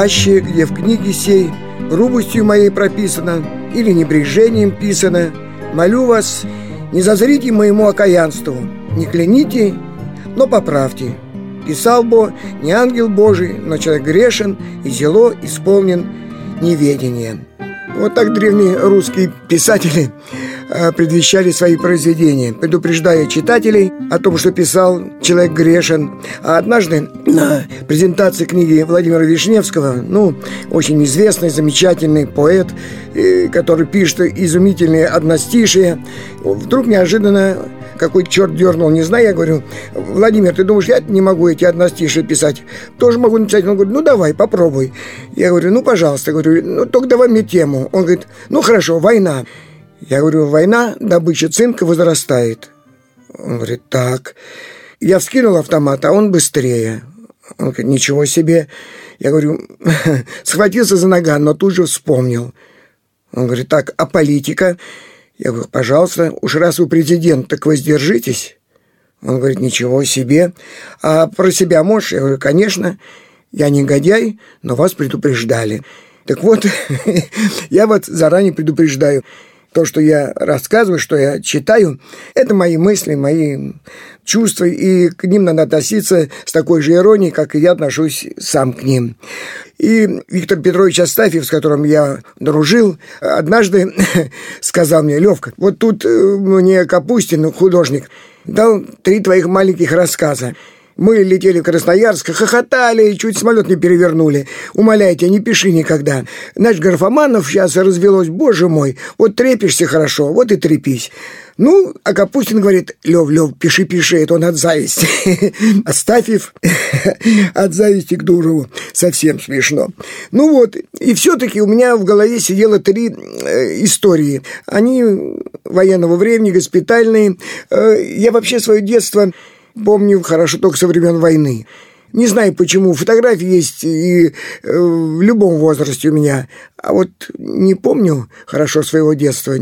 аще, где в книге сей грубостью моей прописано или небрежением писано, молю вас, не зазрите моему окаянству, не кляните, но поправьте. Писал бы не ангел Божий, но человек грешен и зело исполнен неведением. Вот так древние русские писатели предвещали свои произведения, предупреждая читателей о том, что писал человек грешен. А однажды на презентации книги Владимира Вишневского, ну, очень известный, замечательный поэт, э, который пишет изумительные одностишие, вдруг неожиданно какой черт дернул, не знаю, я говорю, Владимир, ты думаешь, я не могу эти одностишие писать? Тоже могу написать. Он говорит, ну давай, попробуй. Я говорю, ну пожалуйста, говорю, ну только давай мне тему. Он говорит, ну хорошо, война. Я говорю, война, добыча цинка возрастает. Он говорит, так. Я вскинул автомат, а он быстрее. Он говорит, ничего себе. Я говорю, схватился за ноган, но тут же вспомнил. Он говорит, так, а политика? Я говорю, пожалуйста, уж раз вы президент, так воздержитесь. Он говорит, ничего себе. А про себя можешь? Я говорю, конечно, я негодяй, но вас предупреждали. Так вот, я вот заранее предупреждаю то, что я рассказываю, что я читаю, это мои мысли, мои чувства, и к ним надо относиться с такой же иронией, как и я отношусь сам к ним. И Виктор Петрович Астафьев, с которым я дружил, однажды сказал мне, Левка, вот тут э, мне Капустин, художник, дал три твоих маленьких рассказа. Мы летели в Красноярск, хохотали, чуть самолет не перевернули. Умоляйте, не пиши никогда. Наш Гарфоманов сейчас развелось, боже мой. Вот трепишься хорошо, вот и трепись. Ну, а Капустин говорит, Лев, Лев, пиши, пиши, это он от зависти. Оставив от зависти к Дурову. Совсем смешно. Ну вот, и все-таки у меня в голове сидело три э, истории. Они военного времени, госпитальные. Э, я вообще свое детство Помню хорошо только со времен войны. Не знаю почему, фотографии есть и э, в любом возрасте у меня. А вот не помню хорошо своего детства.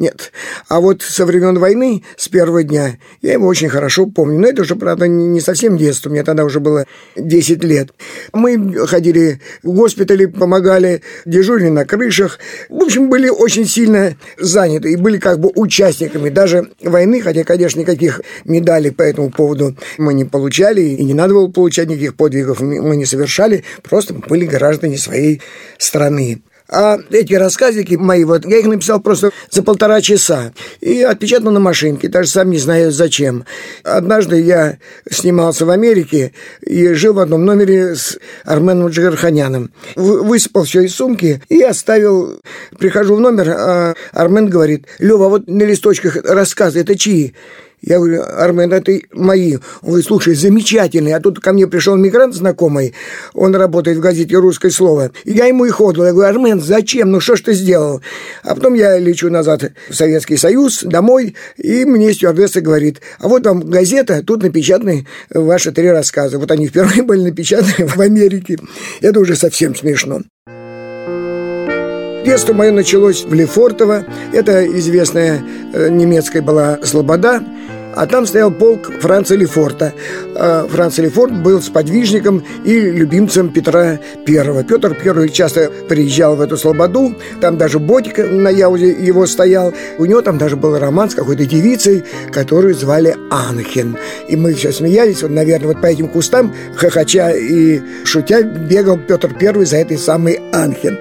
Нет. А вот со времен войны, с первого дня, я его очень хорошо помню. Но это уже, правда, не совсем детство. Мне тогда уже было 10 лет. Мы ходили в госпитали, помогали, дежурили на крышах. В общем, были очень сильно заняты и были как бы участниками даже войны, хотя, конечно, никаких медалей по этому поводу мы не получали, и не надо было получать никаких подвигов мы не совершали, просто были граждане своей страны. А эти рассказики мои, вот я их написал просто за полтора часа и отпечатал на машинке, даже сам не знаю зачем. Однажды я снимался в Америке и жил в одном номере с Арменом Джигарханяном. Высыпал все из сумки и оставил. Прихожу в номер, а Армен говорит, Лева, вот на листочках рассказы, это чьи? Я говорю, Армен, это мои. Он говорит, слушай, замечательный. А тут ко мне пришел мигрант знакомый, он работает в газете «Русское слово». И я ему их отдал. Я говорю, Армен, зачем? Ну что ж ты сделал? А потом я лечу назад в Советский Союз, домой, и мне стюардесса говорит, а вот вам газета, тут напечатаны ваши три рассказа. Вот они впервые были напечатаны в Америке. Это уже совсем смешно. Детство мое началось в Лефортово. Это известная э, немецкая была слобода. А там стоял полк Франца Лефорта. А Франц Лефорт был сподвижником и любимцем Петра I. Петр I часто приезжал в эту слободу. Там даже ботик на Яузе его стоял. У него там даже был роман с какой-то девицей, которую звали Анхен. И мы все смеялись. Вот, наверное, вот по этим кустам, хохоча и шутя, бегал Петр I за этой самой Анхен.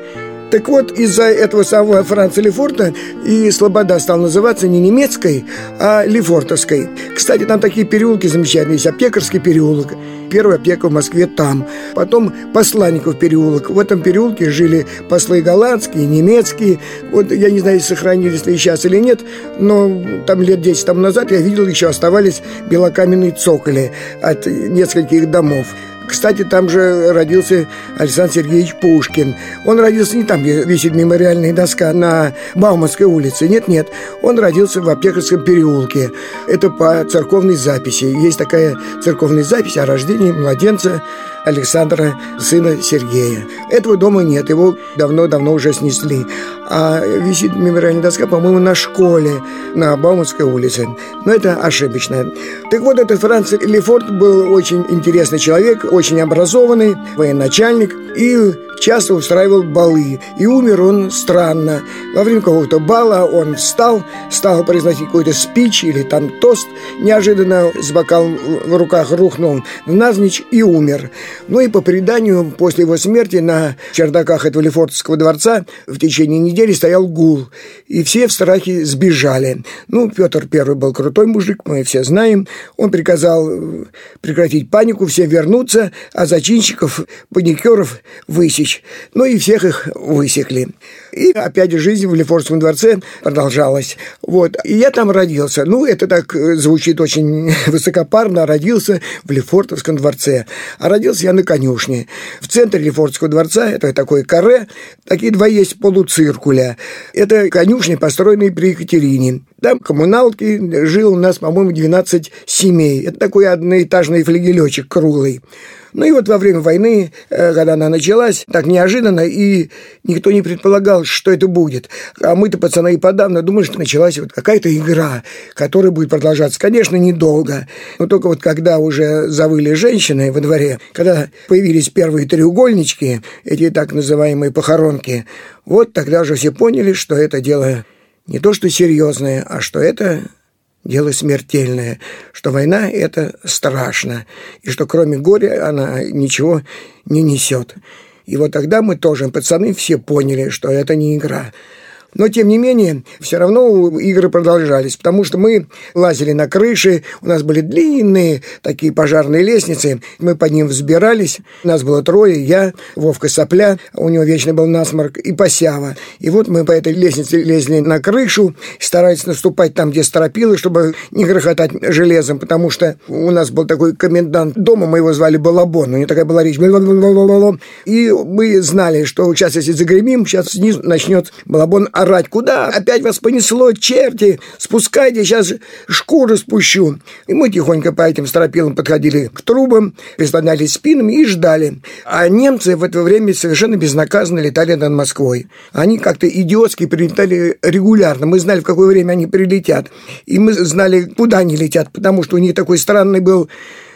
Так вот, из-за этого самого Франца Лефорта и Слобода стал называться не немецкой, а Лефортовской. Кстати, там такие переулки замечательные. Есть Аптекарский переулок. Первая аптека в Москве там. Потом Посланников переулок. В этом переулке жили послы голландские, немецкие. Вот я не знаю, сохранились ли сейчас или нет, но там лет 10 тому назад я видел, еще оставались белокаменные цоколи от нескольких домов. Кстати, там же родился Александр Сергеевич Пушкин. Он родился не там, где висит мемориальная доска на Бауманской улице. Нет-нет, он родился в Аптекарском переулке. Это по церковной записи. Есть такая церковная запись о рождении младенца Александра, сына Сергея. Этого дома нет, его давно-давно уже снесли. А висит мемориальная доска, по-моему, на школе на Бауманской улице. Но это ошибочно. Так вот, этот Франц Лефорт был очень интересный человек, очень образованный военачальник и часто устраивал балы. И умер он странно. Во время какого-то бала он встал, стал произносить какой-то спич или там тост. Неожиданно с бокалом в руках рухнул навзничь и умер. Ну и по преданию, после его смерти на чердаках этого Лефортовского дворца в течение недели стоял гул. И все в страхе сбежали. Ну, Петр Первый был крутой мужик, мы все знаем. Он приказал э, прекратить панику, все вернуться, а зачинщиков, паникеров высечь. Ну и всех их высекли. И опять жизнь в Лефортовском дворце продолжалась. Вот. И я там родился. Ну, это так э, звучит очень высокопарно. Родился в Лефортовском дворце. А родился я на конюшне. В центре Лефортовского дворца, это такое каре, такие два есть полуциркуля. Это конюшни, построенные при Екатерине. Там коммуналки, жил у нас, по-моему, 12 семей. Это такой одноэтажный флигелечек круглый. Ну и вот во время войны, э, когда она началась, так неожиданно, и никто не предполагал, что это будет. А мы-то, пацаны, и подавно думали, что началась вот какая-то игра, которая будет продолжаться. Конечно, недолго. Но только вот когда уже завыли женщины во дворе, когда появились первые треугольнички, эти так называемые похоронки, вот тогда же все поняли, что это дело не то что серьезное, а что это дело смертельное, что война – это страшно, и что кроме горя она ничего не несет. И вот тогда мы тоже, пацаны, все поняли, что это не игра. Но, тем не менее, все равно игры продолжались, потому что мы лазили на крыши, у нас были длинные такие пожарные лестницы, мы под ним взбирались, нас было трое, я, Вовка Сопля, у него вечно был насморк, и Посява. И вот мы по этой лестнице лезли на крышу, старались наступать там, где стропилы, чтобы не грохотать железом, потому что у нас был такой комендант дома, мы его звали Балабон, у него такая была речь, и мы знали, что сейчас, если загремим, сейчас снизу начнет Балабон орать. Куда? Опять вас понесло, черти! Спускайте, сейчас шкуру спущу. И мы тихонько по этим стропилам подходили к трубам, прислонялись спинами и ждали. А немцы в это время совершенно безнаказанно летали над Москвой. Они как-то идиотски прилетали регулярно. Мы знали, в какое время они прилетят. И мы знали, куда они летят, потому что у них такой странный был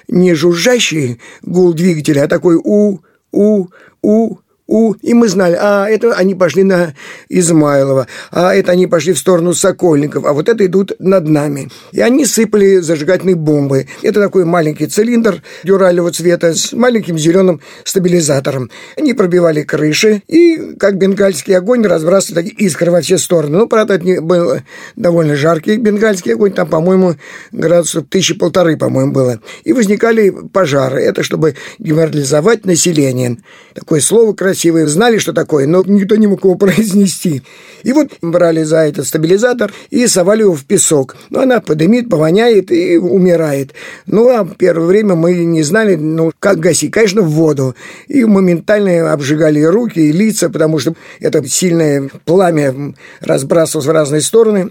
не жужжащий гул двигателя, а такой у, у, у, у, и мы знали, а это они пошли на Измайлова, а это они пошли в сторону Сокольников, а вот это идут над нами. И они сыпали зажигательные бомбы. Это такой маленький цилиндр дюралевого цвета с маленьким зеленым стабилизатором. Они пробивали крыши и, как бенгальский огонь, разбрасывали искры во все стороны. Ну, правда, это был довольно жаркий бенгальский огонь, там, по-моему, градусов тысячи полторы, по-моему, было. И возникали пожары. Это чтобы деморализовать население. Такое слово красивое красивые, знали, что такое, но никто не мог его произнести. И вот брали за этот стабилизатор и совали его в песок. Ну, она подымит, повоняет и умирает. Ну, а первое время мы не знали, ну, как гасить. Конечно, в воду. И моментально обжигали руки и лица, потому что это сильное пламя разбрасывалось в разные стороны.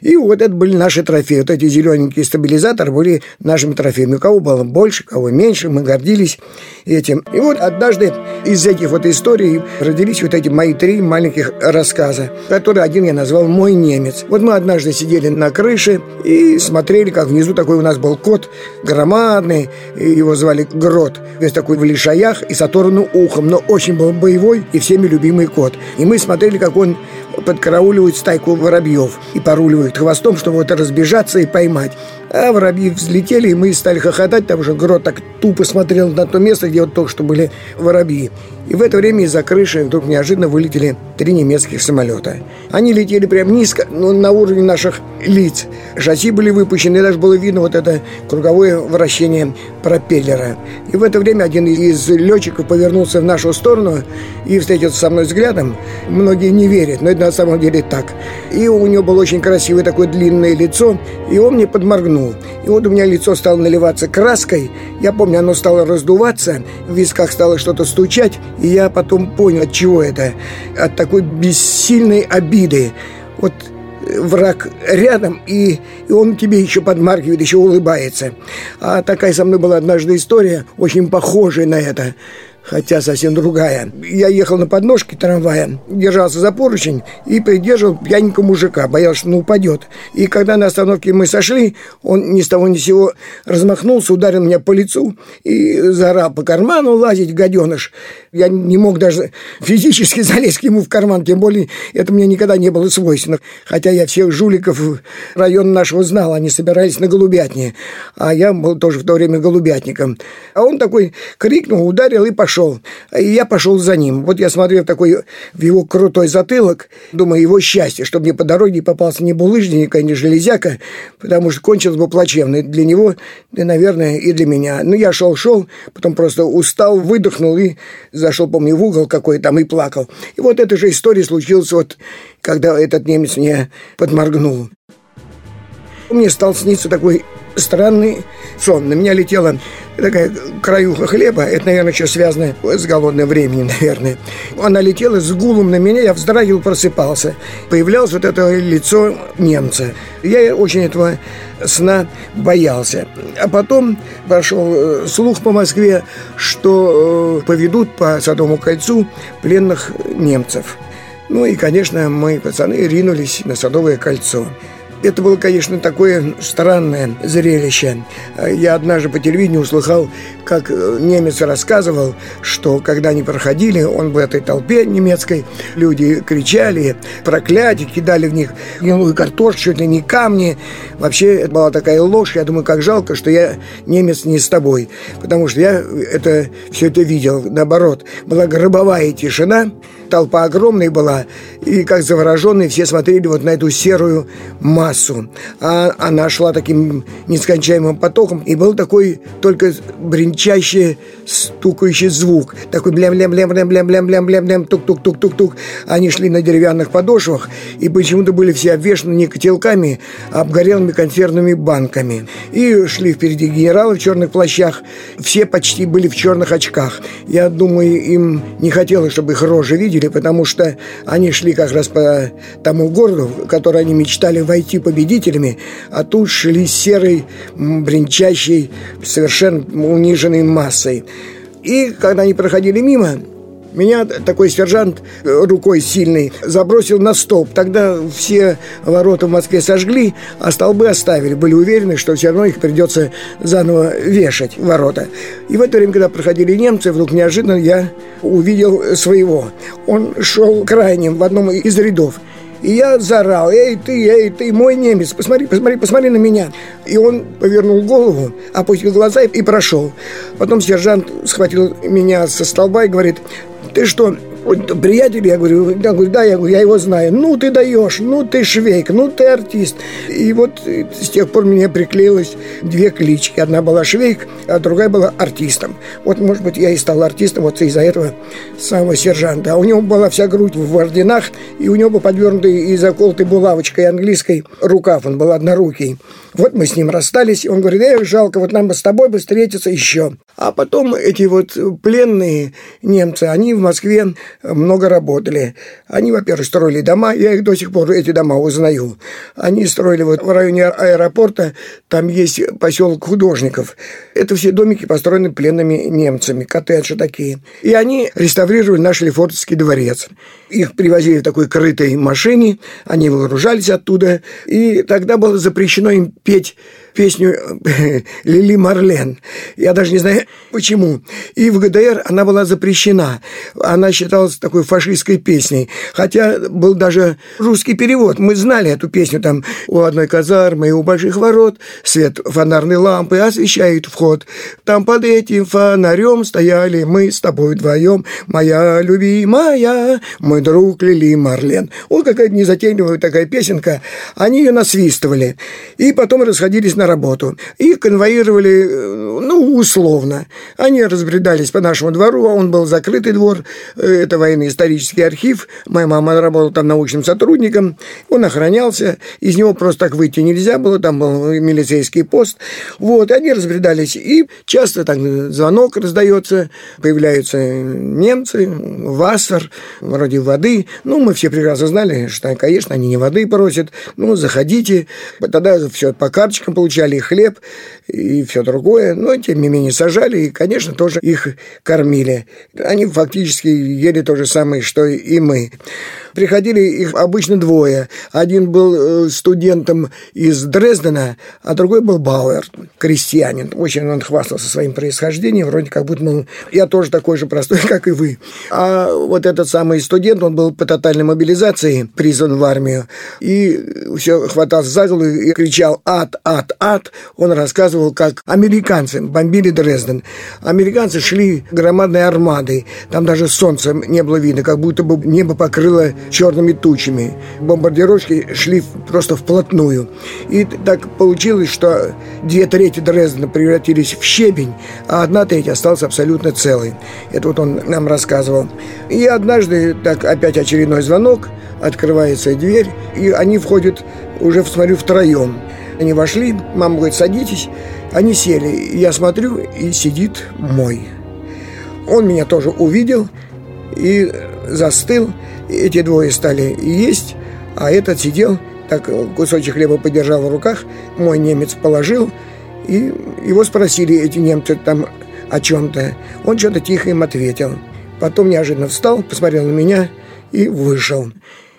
И вот это были наши трофеи. Вот эти зелененькие стабилизаторы были нашими трофеями. У кого было больше, кого меньше, мы гордились этим. И вот однажды из этих вот историй родились вот эти мои три маленьких рассказа, которые один я назвал «Мой немец». Вот мы однажды сидели на крыше и смотрели, как внизу такой у нас был кот громадный, его звали Грот, весь такой в лишаях и с оторванным ухом, но очень был боевой и всеми любимый кот. И мы смотрели, как он подкарауливает стайку воробьев и поруливает хвостом, чтобы вот разбежаться и поймать. А воробьи взлетели, и мы стали хохотать, там уже Грот так тупо смотрел на то место, где вот только что были воробьи. И в это время из-за крыши вдруг неожиданно вылетели три немецких самолета. Они летели прям низко, ну, на уровень наших лиц. Шасси были выпущены, и даже было видно вот это круговое вращение пропеллера. И в это время один из летчиков повернулся в нашу сторону и встретился со мной взглядом. Многие не верят, но это на самом деле так. И у него было очень красивое такое длинное лицо, и он мне подморгнул. И вот у меня лицо стало наливаться краской. Я помню, оно стало раздуваться, в висках стало что-то стучать, и я потом понял, от чего это. От такой бессильной обиды. Вот э, враг рядом, и, и он тебе еще подмаргивает, еще улыбается. А такая со мной была однажды история, очень похожая на это. Хотя совсем другая. Я ехал на подножке трамвая, держался за поручень и придерживал пьяненького мужика, боялся, что он упадет. И когда на остановке мы сошли, он ни с того ни с сего размахнулся, ударил меня по лицу и заорал по карману лазить, гаденыш. Я не мог даже физически залезть к ему в карман, тем более это мне никогда не было свойственно. Хотя я всех жуликов района нашего знал, они собирались на голубятне, а я был тоже в то время голубятником. А он такой крикнул, ударил и пошел. И я пошел за ним. Вот я смотрел такой в его крутой затылок, думаю, его счастье, чтобы мне по дороге попался ни булыжник, ни железяка, потому что кончилось бы плачевно для него, да, наверное, и для меня. Ну, я шел-шел, потом просто устал, выдохнул и зашел, помню, в угол какой там и плакал. И вот эта же история случилась вот, когда этот немец мне подморгнул. Мне стал сниться такой странный сон. На меня летела такая краюха хлеба. Это, наверное, еще связано с голодным временем, наверное. Она летела с гулом на меня, я вздрагивал, просыпался. Появлялось вот это лицо немца. Я очень этого сна боялся. А потом пошел э, слух по Москве, что э, поведут по Садовому кольцу пленных немцев. Ну и, конечно, мы, пацаны, ринулись на Садовое кольцо. Это было, конечно, такое странное зрелище. Я однажды по телевидению услыхал, как э, немец рассказывал, что когда они проходили, он в этой толпе немецкой, люди кричали, проклятие, кидали в них гнилую картошку, чуть ли не камни. Вообще, это была такая ложь. Я думаю, как жалко, что я немец не с тобой. Потому что я это, все это видел. Наоборот, была гробовая тишина, толпа огромная была, и как завороженные все смотрели вот на эту серую массу. А она шла таким нескончаемым потоком, и был такой только бренчащий, стукающий звук. Такой блям-блям-блям-блям-блям-блям-блям-блям, тук-тук-тук-тук-тук. Они шли на деревянных подошвах, и почему-то были все обвешаны не котелками, а обгорелыми консервными банками. И шли впереди генералы в черных плащах. Все почти были в черных очках. Я думаю, им не хотелось, чтобы их рожи видели, победили, потому что они шли как раз по тому городу, в который они мечтали войти победителями, а тут шли серой, бренчащей, совершенно униженной массой. И когда они проходили мимо, меня такой сержант э, рукой сильный забросил на столб. Тогда все ворота в Москве сожгли, а столбы оставили. Были уверены, что все равно их придется заново вешать, ворота. И в это время, когда проходили немцы, вдруг неожиданно я увидел своего. Он шел крайним в одном из рядов. И я заорал, эй ты, эй ты, мой немец, посмотри, посмотри, посмотри на меня. И он повернул голову, опустил глаза и прошел. Потом сержант схватил меня со столба и говорит, ты что, приятель, я говорю, я говорю, да, я, говорю, я его знаю. Ну, ты даешь, ну, ты швейк, ну, ты артист. И вот с тех пор мне приклеилось две клички. Одна была швейк, а другая была артистом. Вот, может быть, я и стал артистом вот из-за этого самого сержанта. А у него была вся грудь в орденах, и у него был подвернутый и заколотый булавочкой английской рукав. Он был однорукий. Вот мы с ним расстались, и он говорит, эх, жалко, вот нам бы с тобой бы встретиться еще. А потом эти вот пленные немцы, они в Москве много работали. Они, во-первых, строили дома, я их до сих пор, эти дома узнаю. Они строили вот в районе аэропорта, там есть поселок художников. Это все домики построены пленными немцами, коттеджи такие. И они реставрировали наш Лефортовский дворец. Их привозили в такой крытой машине, они выгружались оттуда, и тогда было запрещено им петь песню э, Лили Марлен. Я даже не знаю почему. И в ГДР она была запрещена. Она считалась такой фашистской песней. Хотя был даже русский перевод. Мы знали эту песню там у одной казармы и у больших ворот. Свет фонарной лампы освещает вход. Там под этим фонарем стояли мы с тобой вдвоем. Моя любимая, мой друг Лили Марлен. Вот какая-то незатейливая такая песенка. Они ее насвистывали. И потом расходились на работу. Их конвоировали, э, ну, условно. Они разбредались по нашему двору, а он был закрытый двор, э, это военно-исторический архив. Моя мама работала там научным сотрудником, он охранялся, из него просто так выйти нельзя было, там был милицейский пост. Вот, и они разбредались. И часто так звонок раздается, появляются немцы, вассер, вроде воды. Ну, мы все прекрасно знали, что, конечно, они не воды просят. Ну, заходите. Тогда все по карточкам получается получали хлеб и все другое, но тем не менее сажали и, конечно, тоже их кормили. Они фактически ели то же самое, что и мы. Приходили их обычно двое. Один был э, студентом из Дрездена, а другой был Бауэр, крестьянин. Очень он хвастался своим происхождением, вроде как будто, мол, я тоже такой же простой, как и вы. А вот этот самый студент, он был по тотальной мобилизации призван в армию, и все хватался за голову и кричал «ад, ад, ад». Он рассказывал, как американцы бомбили Дрезден. Американцы шли громадной армадой, там даже солнца не было видно, как будто бы небо покрыло черными тучами. Бомбардировки шли просто вплотную. И так получилось, что две трети Дрездена превратились в щебень, а одна треть осталась абсолютно целой. Это вот он нам рассказывал. И однажды, так опять очередной звонок, открывается дверь, и они входят уже, смотрю, втроем. Они вошли, мама говорит, садитесь. Они сели, я смотрю, и сидит мой. Он меня тоже увидел и застыл. Эти двое стали есть, а этот сидел, так кусочек хлеба подержал в руках, мой немец положил, и его спросили эти немцы там о чем-то. Он что-то тихо им ответил. Потом неожиданно встал, посмотрел на меня и вышел.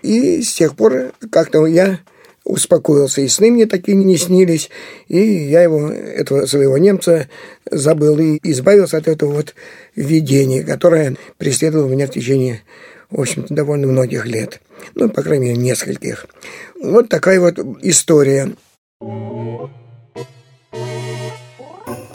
И с тех пор как-то я успокоился, и сны мне такие не снились, и я его, этого своего немца, забыл и избавился от этого вот видения, которое преследовало меня в течение в общем-то, довольно многих лет. Ну, по крайней мере, нескольких. Вот такая вот история.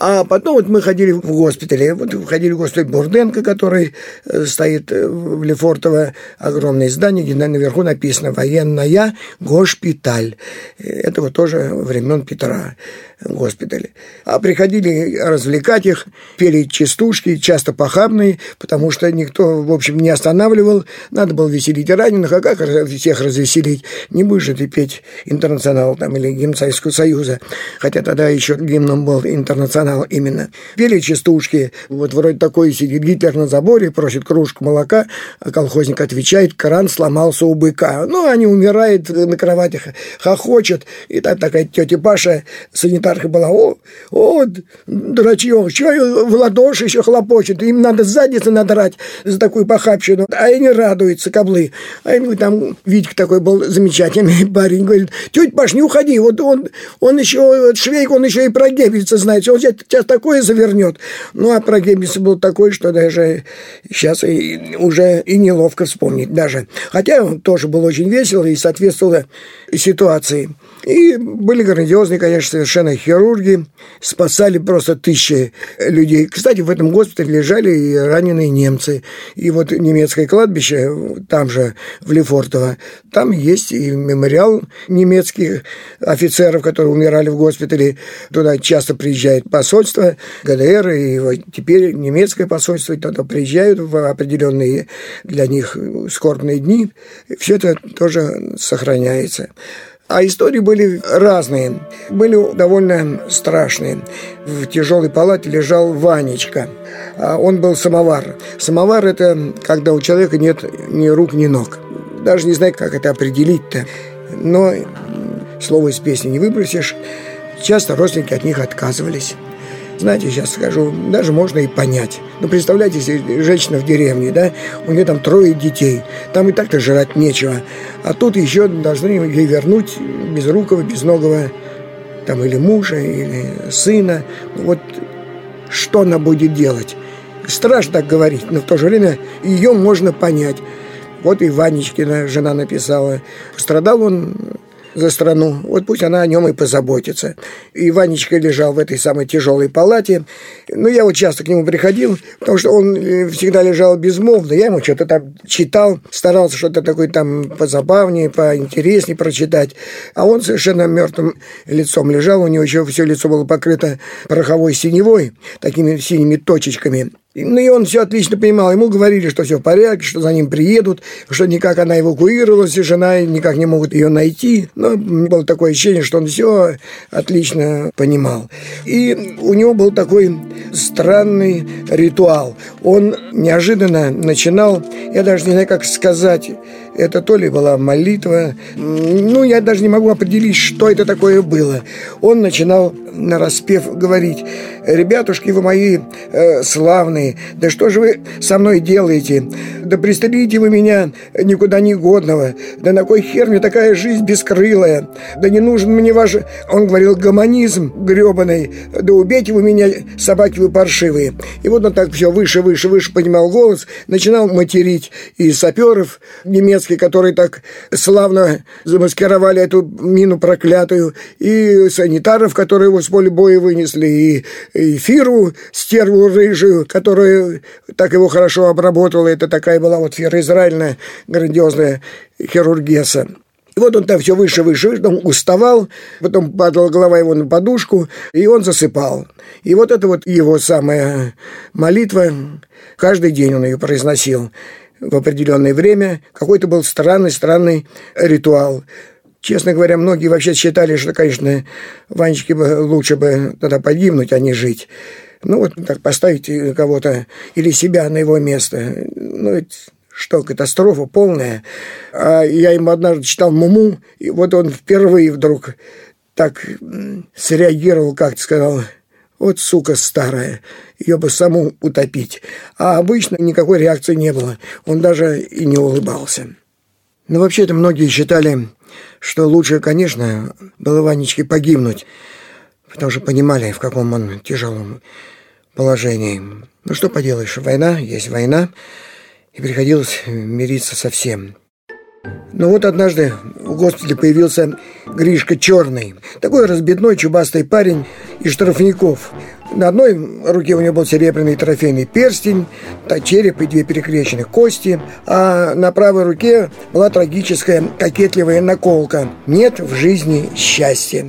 А потом вот мы ходили в госпитале. Вот ходили в госпиталь Бурденко, который э, стоит э, в Лефортово. Огромное здание, где наверху написано «Военная госпиталь». Это вот тоже времен Петра госпитале. А приходили развлекать их, пели частушки, часто похабные, потому что никто, в общем, не останавливал. Надо было веселить раненых, а как всех развеселить? Не будешь же ты петь интернационал там или гимн Советского Союза. Хотя тогда еще гимном был интернационал именно. Пели частушки, вот вроде такой сидит Гитлер на заборе, просит кружку молока, а колхозник отвечает, кран сломался у быка. Ну, они умирают на кроватях, хохочет, и там такая тетя Паша, санитар санитарка была, о, о, дурачье, что в ладоши еще хлопочет, им надо задницу надрать за такую похабщину, а они радуются, каблы. А ему там Витька такой был замечательный парень, говорит, тетя Паш, не уходи, вот он, он еще, швейк, он еще и про Геббельса знает, он сейчас такое завернет. Ну, а про Геббельса был такой, что даже сейчас и, уже и неловко вспомнить даже. Хотя он тоже был очень весел и соответствовал ситуации. И были грандиозные, конечно, совершенно хирурги, спасали просто тысячи людей. Кстати, в этом госпитале лежали и раненые немцы. И вот немецкое кладбище, там же, в Лефортово, там есть и мемориал немецких офицеров, которые умирали в госпитале. Туда часто приезжает посольство ГДР, и вот теперь немецкое посольство туда приезжают в определенные для них скорбные дни. Все это тоже сохраняется. А истории были разные, были довольно страшные. В тяжелой палате лежал Ванечка. А он был самовар. Самовар – это когда у человека нет ни рук, ни ног. Даже не знаю, как это определить-то. Но слово из песни не выбросишь. Часто родственники от них отказывались. Знаете, сейчас скажу, даже можно и понять. Ну, представляете, если женщина в деревне, да, у нее там трое детей, там и так-то жрать нечего, а тут еще должны ей вернуть безрукого, безногого, там, или мужа, или сына. Ну, вот что она будет делать? Страшно так говорить, но в то же время ее можно понять. Вот и Ванечкина жена написала. Страдал он за страну. Вот пусть она о нем и позаботится. И Ванечка лежал в этой самой тяжелой палате. Ну, я вот часто к нему приходил, потому что он э, всегда лежал безмолвно. Я ему что-то там читал, старался что-то такое там позабавнее, поинтереснее прочитать. А он совершенно мертвым лицом лежал. У него еще все лицо было покрыто пороховой синевой, такими синими точечками. Ну и он все отлично понимал. Ему говорили, что все в порядке, что за ним приедут, что никак она эвакуировалась, и жена никак не могут ее найти. Но было такое ощущение, что он все отлично понимал. И у него был такой странный ритуал. Он неожиданно начинал, я даже не знаю, как сказать, Это то ли была молитва, ну, я даже не могу определить, что это такое было. Он начинал на распев говорить, «Ребятушки вы мои э, славные, да что же вы со мной делаете? Да пристрелите вы меня никуда не годного, да на кой хер мне такая жизнь бескрылая? Да не нужен мне ваш...» Он говорил, «Гомонизм гребаный, да убейте вы меня, собаки вы паршивые». И вот он так все выше, выше, выше поднимал голос, начинал материть и саперов немецких, которые так славно замаскировали эту мину проклятую, и санитаров, которые его с поля боя вынесли, и, Фиру, стерву рыжую, которая так его хорошо обработала. Это такая была вот Фира израильная, грандиозная хирургеса. И вот он там все выше, выше, выше, он уставал, потом падала голова его на подушку, и он засыпал. И вот это вот его самая молитва, каждый день он ее произносил в определенное время. Какой-то был странный-странный ритуал. Честно говоря, многие вообще считали, что, конечно, Ванечке лучше бы тогда погибнуть, а не жить. Ну, вот так поставить кого-то или себя на его место. Ну, это что катастрофа полная. А я ему однажды читал «Муму», и вот он впервые вдруг так среагировал, как сказал, вот сука старая, ее бы саму утопить. А обычно никакой реакции не было, он даже и не улыбался. Но вообще-то многие считали, что лучше, конечно, было Ванечке погибнуть, потому что понимали, в каком он тяжелом положении. Ну что поделаешь, война есть война, и приходилось мириться со всем. Но вот однажды в госпитале появился Гришка Черный. Такой разбитной чубастый парень из штрафников. На одной руке у него был серебряный трофейный перстень, череп и две перекрещенных кости, а на правой руке была трагическая кокетливая наколка «Нет в жизни счастья».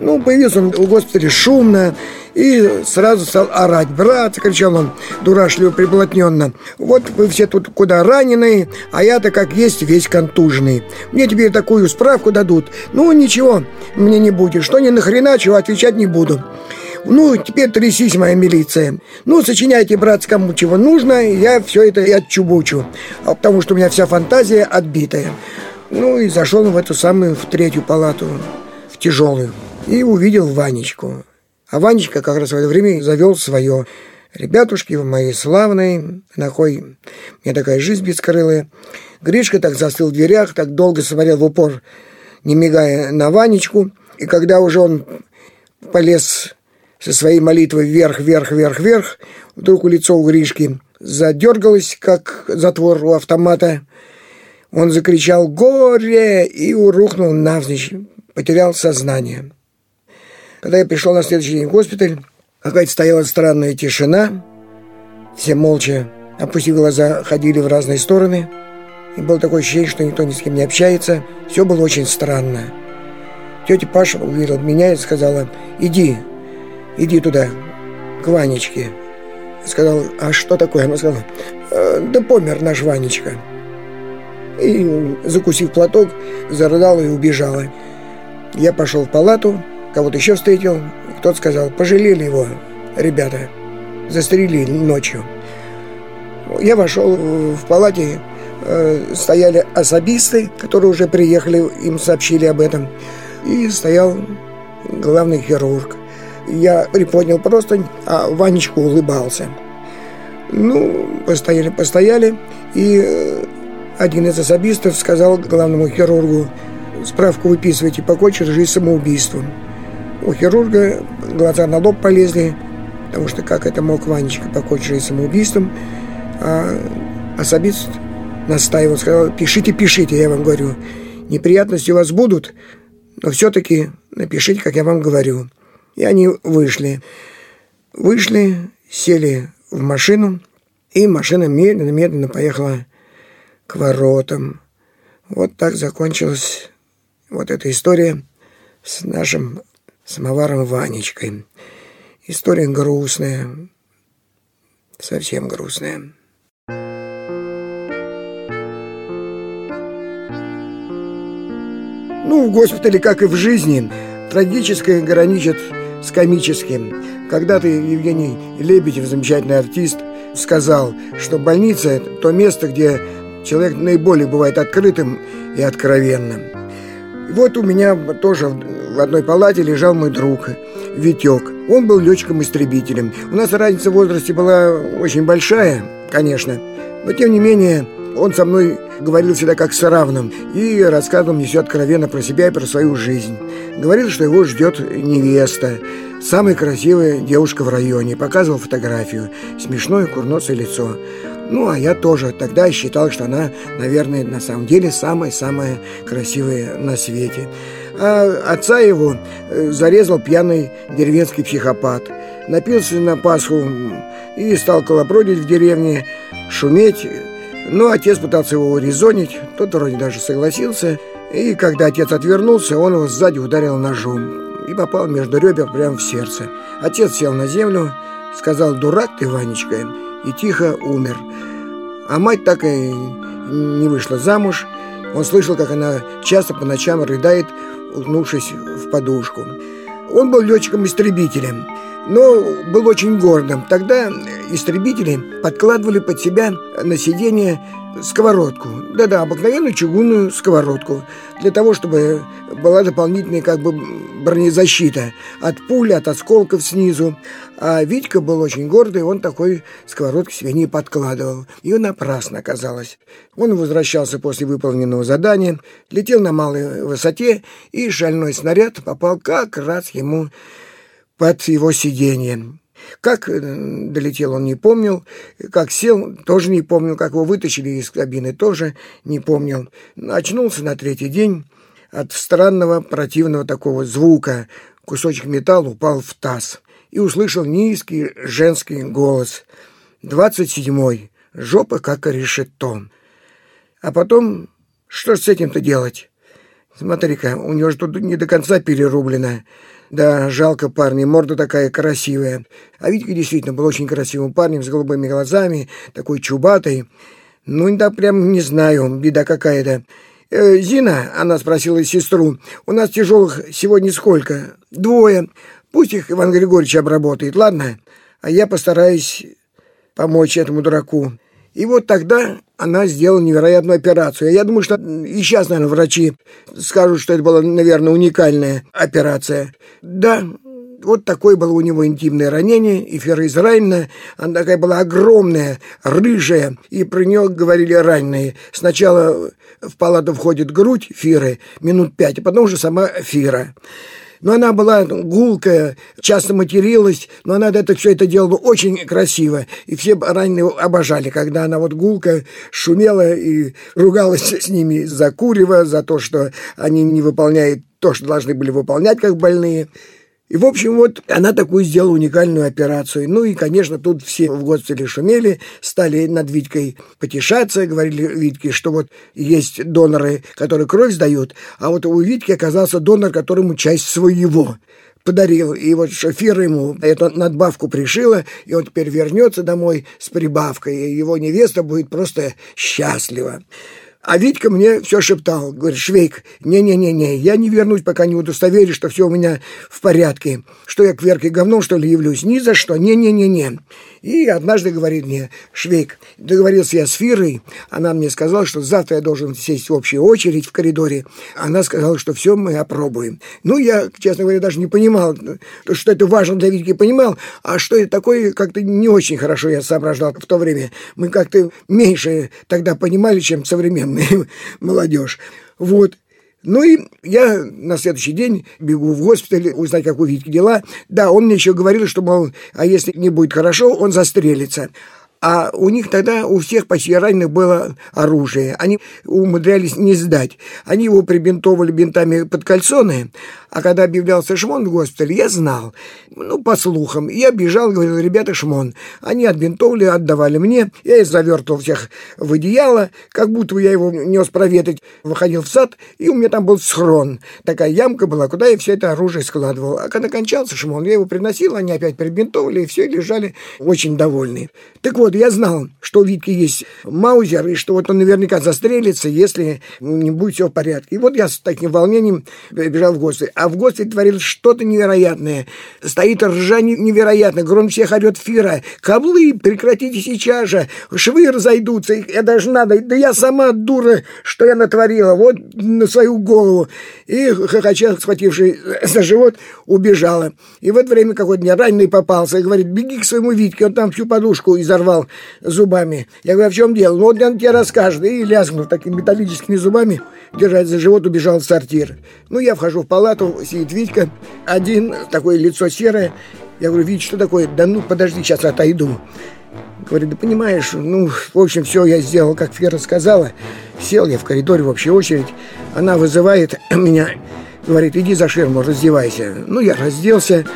Ну, появился он в госпитале шумно, и сразу стал орать. «Брат!» – кричал он, дурашливо приблотненно. «Вот вы все тут куда раненые, а я-то как есть весь контуженный. Мне теперь такую справку дадут. Ну, ничего, мне не будет. Что ни нахрена, чего отвечать не буду». Ну, теперь трясись, моя милиция. Ну, сочиняйте, брат, кому чего нужно, я все это и отчубучу. А потому что у меня вся фантазия отбитая. Ну, и зашел в эту самую, в третью палату, в тяжелую, и увидел Ванечку. А Ванечка как раз в это время завел свое. Ребятушки мои славные, нахуй, мне такая жизнь бескрылая. Гришка так застыл в дверях, так долго смотрел в упор, не мигая на Ванечку. И когда уже он полез со своей молитвой вверх, вверх, вверх, вверх, вдруг у лицо у Гришки задергалось, как затвор у автомата. Он закричал «Горе!» и урухнул навзничь, потерял сознание. Когда я пришел на следующий день в госпиталь, какая-то стояла странная тишина. Все молча, опустив глаза, ходили в разные стороны. И было такое ощущение, что никто ни с кем не общается. Все было очень странно. Тетя Паша увидела меня и сказала, иди, иди туда, к Ванечке. Сказал, а что такое? Она сказала, «Э, да помер наш Ванечка. И, закусив платок, зарыдала и убежала. Я пошел в палату, Кого-то еще встретил, кто-то сказал, пожалели его, ребята, застрелили ночью. Я вошел в палате, э, стояли особисты, которые уже приехали, им сообщили об этом, и стоял главный хирург. Я приподнял простынь, а Ванечка улыбался. Ну, постояли, постояли, и э, один из особистов сказал главному хирургу, справку выписывайте, покончит жизнь самоубийством. У хирурга глаза на лоб полезли, потому что как это мог Ванечка покончить самоубийством. А особист настаивал, сказал, пишите, пишите, я вам говорю. Неприятности у вас будут, но все-таки напишите, как я вам говорю. И они вышли. Вышли, сели в машину, и машина медленно-медленно поехала к воротам. Вот так закончилась вот эта история с нашим самоваром Ванечкой. История грустная, совсем грустная. Ну, в госпитале, как и в жизни, трагическое граничит с комическим. Когда-то Евгений Лебедев, замечательный артист, сказал, что больница – то место, где человек наиболее бывает открытым и откровенным. Вот у меня тоже в одной палате лежал мой друг Витек. Он был летчиком-истребителем. У нас разница в возрасте была очень большая, конечно, но тем не менее он со мной говорил всегда как с равным и рассказывал мне все откровенно про себя и про свою жизнь. Говорил, что его ждет невеста, самая красивая девушка в районе, показывал фотографию, смешное курносое лицо. Ну, а я тоже тогда считал, что она, наверное, на самом деле самая-самая красивая на свете. А отца его э, зарезал пьяный деревенский психопат. Напился на Пасху и стал колобродить в деревне, шуметь. Но отец пытался его резонить, тот вроде даже согласился. И когда отец отвернулся, он его сзади ударил ножом и попал между ребер прямо в сердце. Отец сел на землю, сказал «Дурак ты, Ванечка!» И тихо умер. А мать так и не вышла замуж. Он слышал, как она часто по ночам рыдает, уткнувшись в подушку. Он был летчиком-истребителем, но был очень гордым. Тогда истребители подкладывали под себя на сиденье сковородку. Да-да, обыкновенную чугунную сковородку. Для того, чтобы была дополнительная как бы бронезащита от пули, от осколков снизу. А Витька был очень гордый, он такой сковородки себе не подкладывал. И напрасно оказалось. Он возвращался после выполненного задания, летел на малой высоте, и шальной снаряд попал как раз ему под его сиденье. Как э, долетел, он не помнил. Как сел, тоже не помнил. Как его вытащили из кабины, тоже не помнил. Очнулся на третий день от странного противного такого звука. Кусочек металла упал в таз. И услышал низкий женский голос. «Двадцать седьмой. Жопа как решето». А потом, что ж с этим-то делать? Смотри-ка, у него же тут не до конца перерублено. Да, жалко парня, морда такая красивая. А Витька действительно был очень красивым парнем, с голубыми глазами, такой чубатый. Ну, да прям не знаю, беда какая-то. Э, «Зина», — она спросила сестру, — «у нас тяжелых сегодня сколько?» «Двое. Пусть их Иван Григорьевич обработает, ладно? А я постараюсь помочь этому дураку». И вот тогда она сделала невероятную операцию. Я думаю, что и сейчас, наверное, врачи скажут, что это была, наверное, уникальная операция. Да, вот такое было у него интимное ранение, и Фера Израильевна, она такая была огромная, рыжая, и про нее говорили раненые. Сначала в палату входит грудь Фиры минут пять, а потом уже сама Фира. Но она была гулкая, часто материлась, но она это все это делала очень красиво. И все раненые обожали, когда она вот гулко шумела и ругалась с ними за курево, за то, что они не выполняют то, что должны были выполнять как больные. И, в общем, вот она такую сделала уникальную операцию. Ну и, конечно, тут все в госпитале шумели, стали над Витькой потешаться, говорили Витьке, что вот есть доноры, которые кровь сдают, а вот у Витьки оказался донор, которому часть своего подарил. И вот шофер ему эту надбавку пришила, и он теперь вернется домой с прибавкой, и его невеста будет просто счастлива. А Витька мне все шептал. Говорит, Швейк, не-не-не-не, я не вернусь, пока не удостоверюсь, что все у меня в порядке. Что я к Верке говном, что ли, явлюсь? Ни за что, не-не-не-не. И однажды говорит мне, Швейк, договорился я с Фирой, она мне сказала, что завтра я должен сесть в общую очередь в коридоре. Она сказала, что все мы опробуем. Ну, я, честно говоря, даже не понимал, что это важно для Витьки, понимал, а что это такое, как-то не очень хорошо я соображал в то время. Мы как-то меньше тогда понимали, чем современная молодежь. Вот. Ну и я на следующий день бегу в госпиталь узнать, как у Витьки дела. Да, он мне еще говорил, что, мол, а если не будет хорошо, он застрелится. А у них тогда у всех почти раненых было оружие. Они умудрялись не сдать. Они его прибинтовывали бинтами под кальсоны, а когда объявлялся Шмон в госпитале, я знал, ну, по слухам. Я бежал, говорил, ребята, Шмон. Они отбинтовали, отдавали мне. Я их завертывал всех в одеяло, как будто я его нес проветрить. Выходил в сад, и у меня там был схрон. Такая ямка была, куда я все это оружие складывал. А когда кончался Шмон, я его приносил, они опять прибинтовали, и все, лежали очень довольные. Так вот, я знал, что у Витки есть маузер, и что вот он наверняка застрелится, если не будет все в порядке. И вот я с таким волнением бежал в гости. А в госпитале творилось что-то невероятное. Стоит ржание невероятно. Гром всех орет Фира. Каблы, прекратите сейчас же. Швы разойдутся. Я даже надо. Да я сама дура, что я натворила. Вот на свою голову. И хохоча, схвативший за живот, убежала. И в это время какой-то мне раненый попался. И говорит, беги к своему Витьке. Он там всю подушку изорвал зубами. Я говорю, а в чем дело? Ну, вот он тебе расскажет. И лязгнул такими металлическими зубами, держать за живот, убежал в сортир. Ну, я вхожу в палату, сидит Витька, один, такое лицо серое. Я говорю, Вить, что такое? Да ну, подожди, сейчас отойду. Говорит, да понимаешь, ну, в общем, все я сделал, как Фера сказала. Сел я в коридоре в общей очередь. Она вызывает меня, говорит, иди за ширму, раздевайся. Ну, я разделся,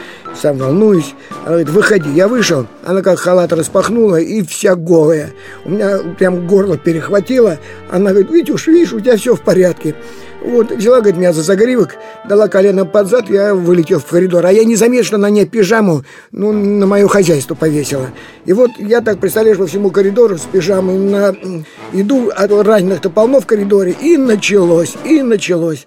сам волнуюсь. Она говорит, выходи. Я вышел, она как халат распахнула и вся голая. У меня прям горло перехватило. Она говорит, Витюш, видишь, у тебя все в порядке. Вот, взяла, говорит, меня за загривок, дала колено под зад, я вылетел в коридор. А я незаметно на ней пижаму, ну, на мое хозяйство повесила. И вот я так, представляешь, по всему коридору с пижамой на... иду, а раненых-то полно в коридоре, и началось, и началось.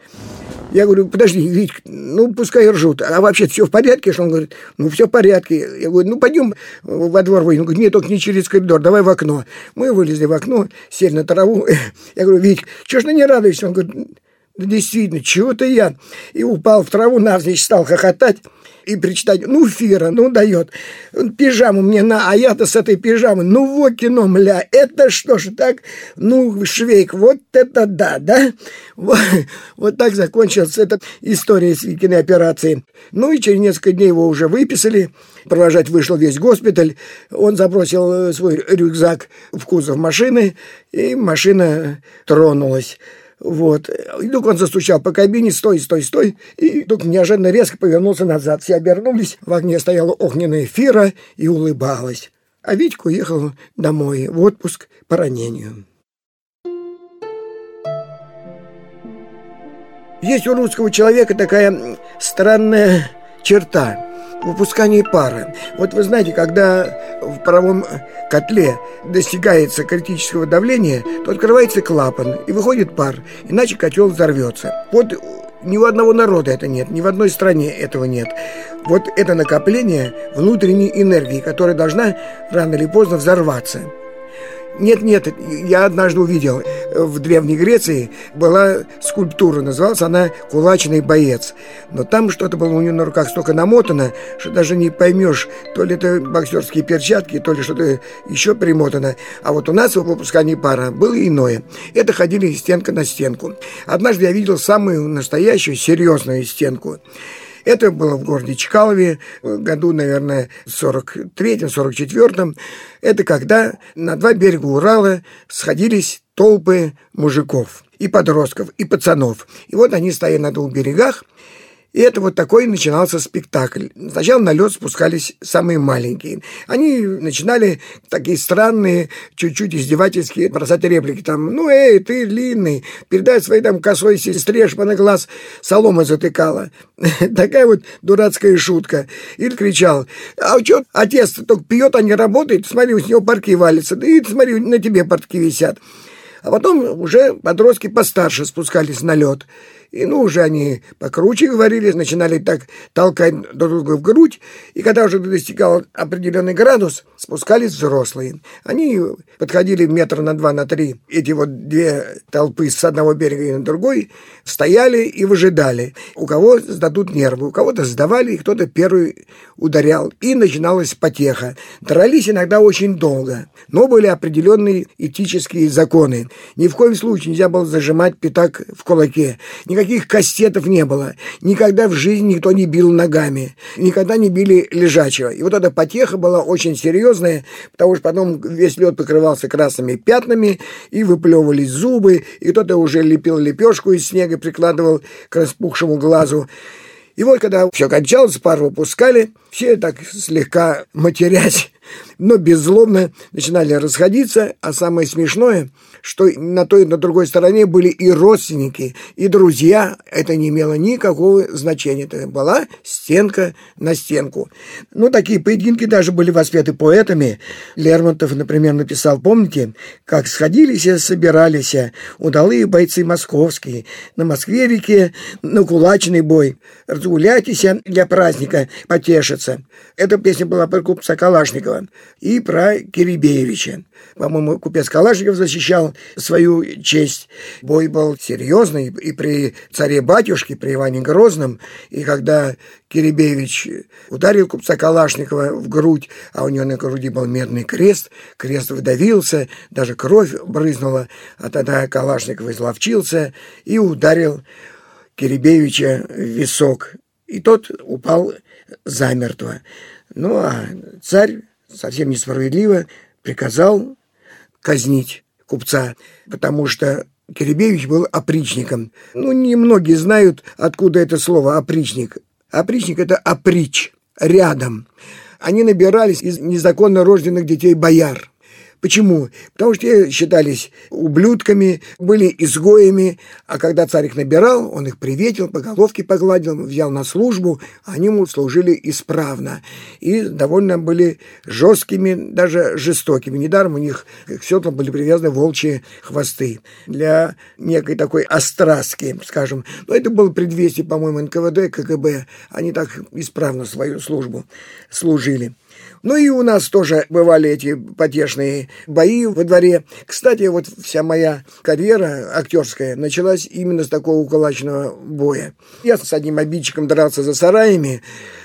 Я говорю, подожди, Вить, ну, пускай ржут. А вообще все в порядке? Что он говорит, ну, все в порядке. Я говорю, ну, пойдем во двор выйдем. Он говорит, нет, только не через коридор, давай в окно. Мы вылезли в окно, сели на траву. Я говорю, Вить, что ж ты не радуешься? Он говорит, да действительно, чего-то я. И упал в траву, навзничь стал хохотать и причитать, ну, Фира, ну, дает. Пижаму мне на, а я-то с этой пижамой, ну, вот кино, мля, это что ж так? Ну, Швейк, вот это да, да? Вот, вот так закончилась эта история с Викиной операцией. Ну, и через несколько дней его уже выписали, провожать вышел весь госпиталь, он забросил э, свой рюкзак в кузов машины, и машина тронулась. Вот. И вдруг он застучал по кабине, стой, стой, стой. И вдруг неожиданно резко повернулся назад. Все обернулись. В огне стояла огненная фира и улыбалась. А Витька уехал домой в отпуск по ранению. Есть у русского человека такая странная черта – выпускании пара. Вот вы знаете, когда в паровом котле достигается критического давления, то открывается клапан и выходит пар, иначе котел взорвется. Вот ни у одного народа это нет, ни в одной стране этого нет. Вот это накопление внутренней энергии, которая должна рано или поздно взорваться. Нет, нет, я однажды увидел, в Древней Греции была скульптура, называлась она «Кулачный боец». Но там что-то было у нее на руках столько намотано, что даже не поймешь, то ли это боксерские перчатки, то ли что-то еще примотано. А вот у нас в выпускании пара было иное. Это ходили стенка на стенку. Однажды я видел самую настоящую серьезную стенку. Это было в городе Чкалове, году, наверное, 43-м, 44-м. Это когда на два берега Урала сходились толпы мужиков и подростков, и пацанов. И вот они стояли на двух берегах, и это вот такой начинался спектакль. Сначала на лед спускались самые маленькие. Они начинали такие странные, чуть-чуть издевательские бросать реплики. Там, ну, эй, ты длинный, передай своей там косой сестре, чтобы она глаз солома затыкала. Такая вот дурацкая шутка. Или кричал, а что, отец только пьет, а не работает, смотри, у него парки валятся, да и смотри, на тебе портки висят. А потом уже подростки постарше спускались на лед. И ну уже они покруче говорили, начинали так толкать друг друга в грудь. И когда уже достигал определенный градус, спускались взрослые. Они подходили метр на два, на три. Эти вот две толпы с одного берега и на другой стояли и выжидали. У кого сдадут нервы, у кого-то сдавали, и кто-то первый ударял. И начиналась потеха. Дрались иногда очень долго. Но были определенные этические законы. Ни в коем случае нельзя было зажимать пятак в кулаке. Никаких Никаких кастетов не было. Никогда в жизни никто не бил ногами. Никогда не били лежачего. И вот эта потеха была очень серьезная, потому что потом весь лед покрывался красными пятнами, и выплевывались зубы, и кто-то уже лепил лепешку из снега, прикладывал к распухшему глазу. И вот, когда все кончалось, пару выпускали, все так слегка матерясь, но беззлобно начинали расходиться, а самое смешное, что на той и на другой стороне были и родственники, и друзья, это не имело никакого значения, это была стенка на стенку. Ну, такие поединки даже были воспеты поэтами. Лермонтов, например, написал, помните, как сходились и собирались удалые бойцы московские, на Москве-реке, на кулачный бой, разгуляйтесь для праздника, потешиться. Эта песня была про купца Калашникова и про Кирибеевича. По-моему, купец Калашников защищал свою честь. Бой был серьезный и при царе-батюшке, при Иване Грозном. И когда Кирибеевич ударил купца Калашникова в грудь, а у него на груди был медный крест, крест выдавился, даже кровь брызнула, а тогда Калашников изловчился и ударил Кирибеевича в висок. И тот упал замертво. Ну, а царь совсем несправедливо приказал казнить купца, потому что Киребевич был опричником. Ну, немногие знают, откуда это слово «опричник». Опричник – это оприч, рядом. Они набирались из незаконно рожденных детей бояр. Почему? Потому что те считались ублюдками, были изгоями, а когда царь их набирал, он их приветил, по головке погладил, взял на службу, они ему служили исправно и довольно были жесткими, даже жестокими. Недаром у них к седлам были привязаны волчьи хвосты для некой такой острастки, скажем. Но это было предвестие, по-моему, НКВД, КГБ. Они так исправно свою службу служили. Ну и у нас тоже бывали эти потешные бои во дворе. Кстати, вот вся моя карьера актерская началась именно с такого кулачного боя. Я с одним обидчиком дрался за сараями,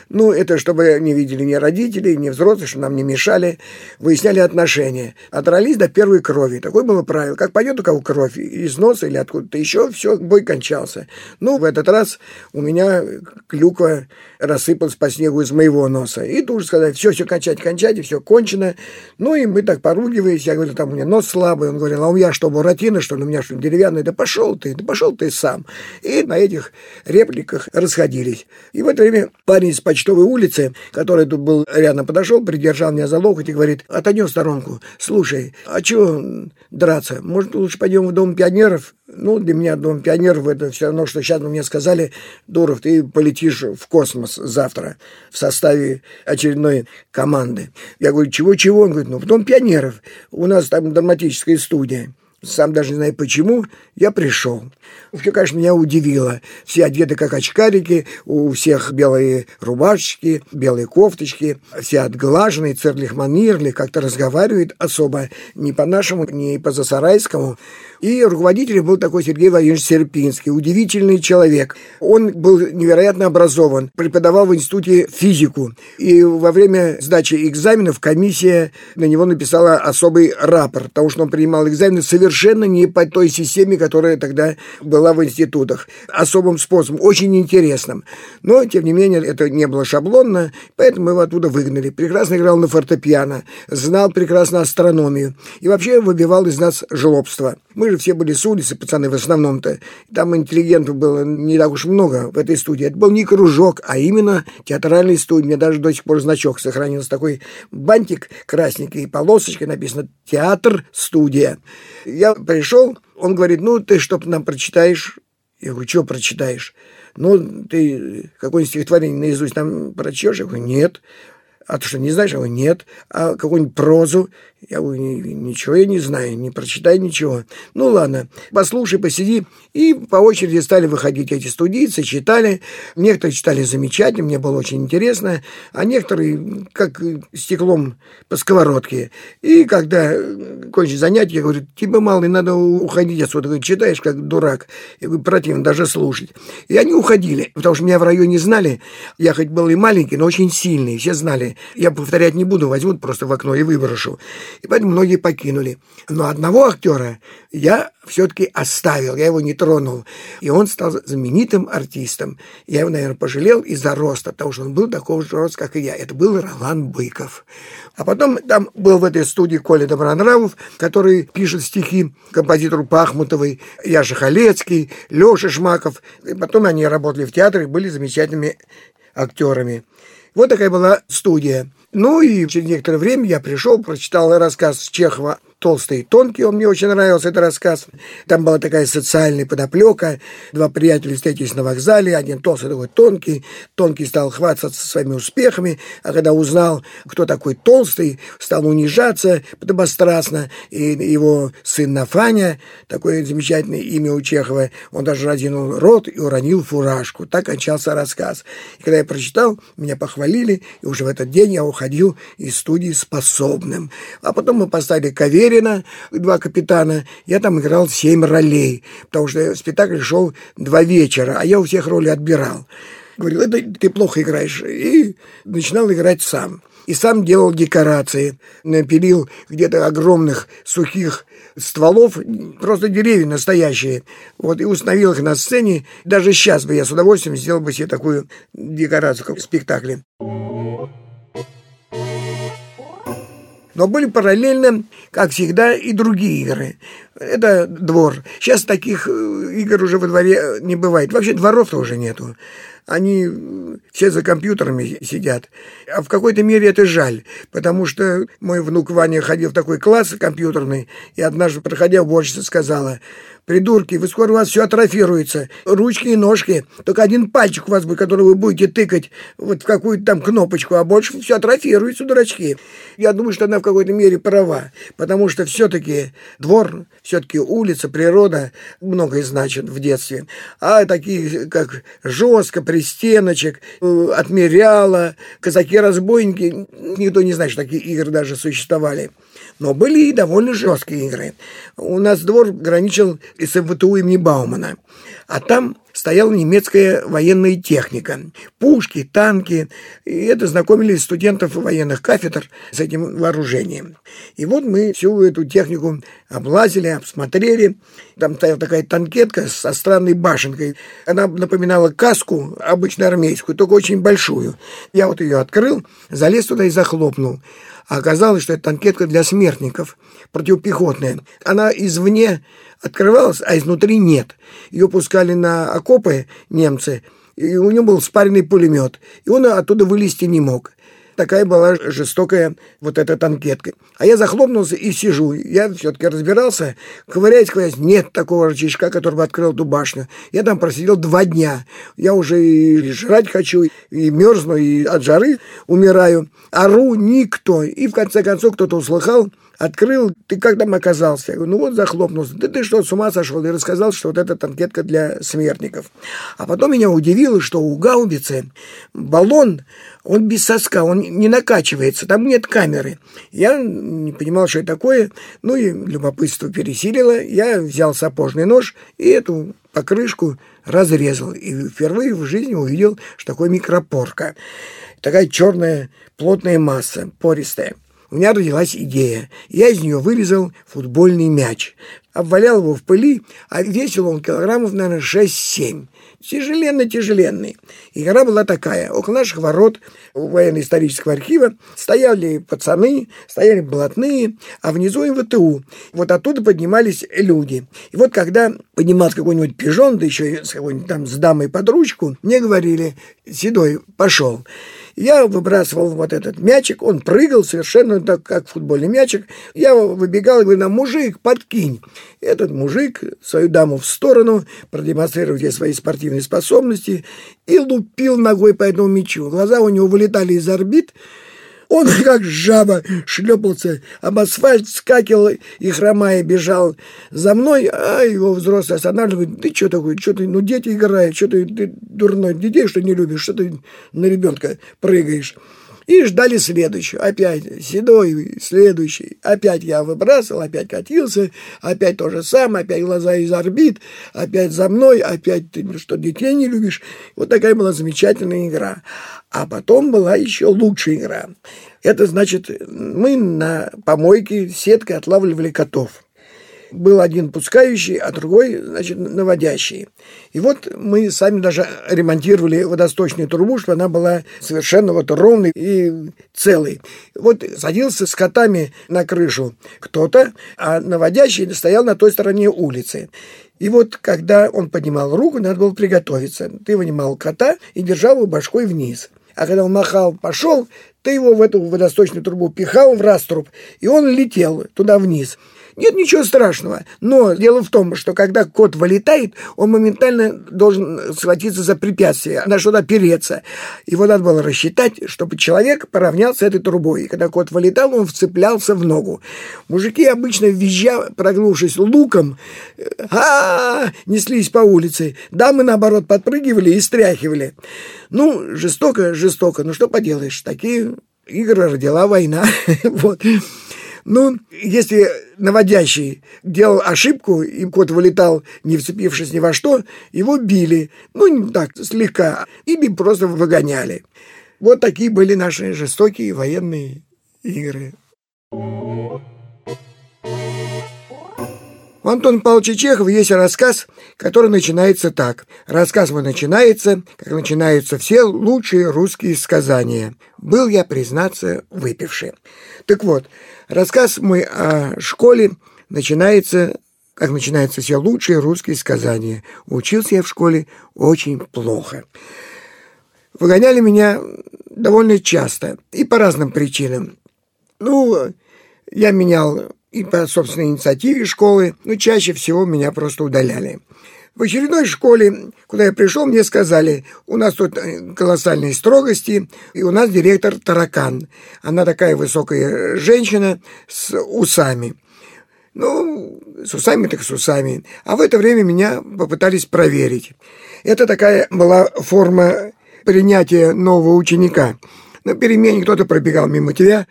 ну, это чтобы не видели ни родители, ни взрослые, чтобы нам не мешали. Выясняли отношения. Отрались до первой крови. Такое было правило. Как пойдет у кого кровь из носа или откуда-то еще, все, бой кончался. Ну, в этот раз у меня клюква рассыпалась по снегу из моего носа. И тут же сказать, все, все, кончать, кончать, и все кончено. Ну, и мы так поругивались. Я говорю, там у меня нос слабый. Он говорил, а у меня что, буратино, что ли? У меня что, деревянный? Да пошел ты, да пошел ты сам. И на этих репликах расходились. И в это время парень из Почтовой улице, который тут был рядом, подошел, придержал меня за локоть и говорит, отойдем в сторонку. Слушай, а чего драться? Может, лучше пойдем в Дом пионеров? Ну, для меня Дом пионеров это все равно, что сейчас мне сказали, Дуров, ты полетишь в космос завтра в составе очередной команды. Я говорю, чего-чего? Он говорит, ну, в Дом пионеров. У нас там драматическая студия сам даже не знаю почему, я пришел. Все, конечно, меня удивило. Все одеты как очкарики, у всех белые рубашечки, белые кофточки, все отглаженные, церлих манирли, как-то разговаривают особо не по-нашему, не по-засарайскому. И руководителем был такой Сергей Владимирович Серпинский, удивительный человек. Он был невероятно образован, преподавал в институте физику. И во время сдачи экзаменов комиссия на него написала особый рапорт, потому что он принимал экзамены совершенно не по той системе, которая тогда была в институтах. Особым способом, очень интересным. Но, тем не менее, это не было шаблонно, поэтому его оттуда выгнали. Прекрасно играл на фортепиано, знал прекрасно астрономию и вообще выбивал из нас жлобство. Мы мы же все были с улицы, пацаны, в основном-то. Там интеллигентов было не так уж много в этой студии. Это был не кружок, а именно театральный студия. Мне даже до сих пор значок сохранился. Такой бантик красненький, и полосочкой написано «Театр-студия». Я пришел, он говорит, ну, ты что нам прочитаешь? Я говорю, что прочитаешь? Ну, ты какое-нибудь стихотворение наизусть там прочтешь? Я говорю, нет. А ты что, не знаешь? Я говорю, нет. А какую-нибудь прозу? Я ничего я не знаю, не прочитай ничего. Ну ладно, послушай, посиди. И по очереди стали выходить эти студийцы, читали. Некоторые читали замечательно, мне было очень интересно, а некоторые как стеклом по сковородке. И когда кончилось занятие, я говорю, тебе, малый, надо уходить отсюда. Говорю, читаешь, как дурак. Я говорю, противно даже слушать. И они уходили, потому что меня в районе знали. Я хоть был и маленький, но очень сильный, все знали. Я повторять не буду, возьмут просто в окно и выброшу и поэтому многие покинули. Но одного актера я все-таки оставил, я его не тронул. И он стал знаменитым артистом. Я его, наверное, пожалел из-за роста, потому что он был такого же роста, как и я. Это был Ролан Быков. А потом там был в этой студии Коля Добронравов, который пишет стихи композитору Пахмутовой, Яша Халецкий, Леша Шмаков. И потом они работали в театре, были замечательными актерами. Вот такая была студия. Ну и через некоторое время я пришел, прочитал рассказ Чехова толстый и тонкий, он мне очень нравился, этот рассказ. Там была такая социальная подоплека. Два приятеля встретились на вокзале, один толстый, другой тонкий. Тонкий стал хвастаться своими успехами, а когда узнал, кто такой толстый, стал унижаться подобострастно. И его сын Нафаня, такое замечательное имя у Чехова, он даже разинул рот и уронил фуражку. Так кончался рассказ. И когда я прочитал, меня похвалили, и уже в этот день я уходил из студии способным. А потом мы поставили ковер Аверина, два капитана, я там играл семь ролей, потому что спектакль шел два вечера, а я у всех роли отбирал. Говорил, это ты плохо играешь. И начинал играть сам. И сам делал декорации. Напилил где-то огромных сухих стволов, просто деревья настоящие. Вот, и установил их на сцене. Даже сейчас бы я с удовольствием сделал бы себе такую декорацию, как в спектакле. Но были параллельно, как всегда, и другие игры. Это двор. Сейчас таких э, игр уже во дворе не бывает. Вообще дворов-то уже нету. Они все за компьютерами сидят. А в какой-то мере это жаль, потому что мой внук Ваня ходил в такой класс компьютерный, и однажды, проходя уборщица, сказала, Придурки, вы скоро у вас все атрофируется. Ручки и ножки. Только один пальчик у вас будет, который вы будете тыкать вот в какую-то там кнопочку, а больше все атрофируется, дурачки. Я думаю, что она в какой-то мере права, потому что все-таки двор, все-таки улица, природа многое значит в детстве. А такие, как жестко, пристеночек, э, отмеряла, казаки-разбойники, никто не знает, что такие игры даже существовали. Но были и довольно жесткие игры. У нас двор граничил с МВТУ имени Баумана. А там стояла немецкая военная техника. Пушки, танки. И это знакомили студентов военных кафедр с этим вооружением. И вот мы всю эту технику облазили, обсмотрели. Там стояла такая танкетка со странной башенкой. Она напоминала каску, обычно армейскую, только очень большую. Я вот ее открыл, залез туда и захлопнул. А оказалось, что это танкетка для смертников, противопехотная. Она извне открывалась, а изнутри нет. Ее пускали на окопы немцы, и у него был спаренный пулемет, и он оттуда вылезти не мог. Такая была жестокая вот эта танкетка. А я захлопнулся и сижу. Я все-таки разбирался. Ковыряюсь, ковыряюсь. Нет такого рычажка, который бы открыл эту башню. Я там просидел два дня. Я уже и жрать хочу, и мерзну, и от жары умираю. Ору никто. И в конце концов кто-то услыхал, открыл, ты как там оказался? Я говорю, ну вот захлопнулся. Да ты что, с ума сошел? И рассказал, что вот это танкетка для смертников. А потом меня удивило, что у гаубицы баллон, он без соска, он не накачивается, там нет камеры. Я не понимал, что это такое, ну и любопытство пересилило. Я взял сапожный нож и эту покрышку разрезал. И впервые в жизни увидел, что такое микропорка. Такая черная плотная масса, пористая у меня родилась идея. Я из нее вырезал футбольный мяч. Обвалял его в пыли, а весил он килограммов, наверное, 6-7. Тяжеленный-тяжеленный. Игра была такая. Около наших ворот у военно-исторического архива стояли пацаны, стояли блатные, а внизу МВТУ. Вот оттуда поднимались люди. И вот когда поднимался какой-нибудь пижон, да еще с какой-нибудь там с дамой под ручку, мне говорили, Седой, пошел. Я выбрасывал вот этот мячик, он прыгал совершенно так, как футбольный мячик. Я выбегал и говорю, на мужик, подкинь. Этот мужик свою даму в сторону, продемонстрировал ей свои спортивные способности и лупил ногой по этому мячу. Глаза у него вылетали из орбит, он как жаба шлепался об асфальт, скакивал и хромая бежал за мной, а его взрослый останавливает. Ты что такой? Что ты? Ну, дети играют. Что ты, ты дурной? Детей, что не любишь? Что ты на ребенка прыгаешь? И ждали следующего. Опять седой, следующий. Опять я выбрасывал, опять катился. Опять то же самое. Опять глаза из орбит. Опять за мной. Опять ты что, детей не любишь? Вот такая была замечательная игра. А потом была еще лучшая игра. Это значит, мы на помойке сеткой отлавливали котов был один пускающий, а другой, значит, наводящий. И вот мы сами даже ремонтировали водосточную трубу, чтобы она была совершенно вот ровной и целой. Вот садился с котами на крышу кто-то, а наводящий стоял на той стороне улицы. И вот, когда он поднимал руку, надо было приготовиться. Ты вынимал кота и держал его башкой вниз. а когда он махал, пошел, ты его в эту водосточную трубу пихал в раструб, и он летел туда вниз. Нет ничего страшного. Но дело в том, что когда кот вылетает, он моментально должен схватиться за препятствие, на что-то опереться. Его надо было рассчитать, чтобы человек поравнялся с этой трубой. И когда кот вылетал, он вцеплялся в ногу. Мужики обычно, визжа, прогнувшись луком, -а, -а неслись по улице. Дамы, наоборот, подпрыгивали и стряхивали. Ну, жестоко, жестоко. Ну, что поделаешь, такие игры родила война. вот. Ну, если наводящий делал ошибку, и кот вылетал, не вцепившись ни во что, его били. Ну, так, слегка. Ими просто выгоняли. Вот такие были наши жестокие военные игры. У Антона Павловича Чехова есть рассказ, который начинается так. Рассказ мой начинается, как начинаются все лучшие русские сказания. Был я, признаться, выпивший. Так вот, рассказ мой о школе начинается как начинаются все лучшие русские сказания. Учился я в школе очень плохо. Выгоняли меня довольно часто и по разным причинам. Ну, я менял и по собственной инициативе школы, но чаще всего меня просто удаляли. В очередной школе, куда я пришел, мне сказали, у нас тут э, колоссальные строгости, и у нас директор таракан. Она такая высокая женщина с усами. Ну, с усами так с усами. А в это время меня попытались проверить. Это такая была форма принятия нового ученика. На перемене кто-то пробегал мимо тебя,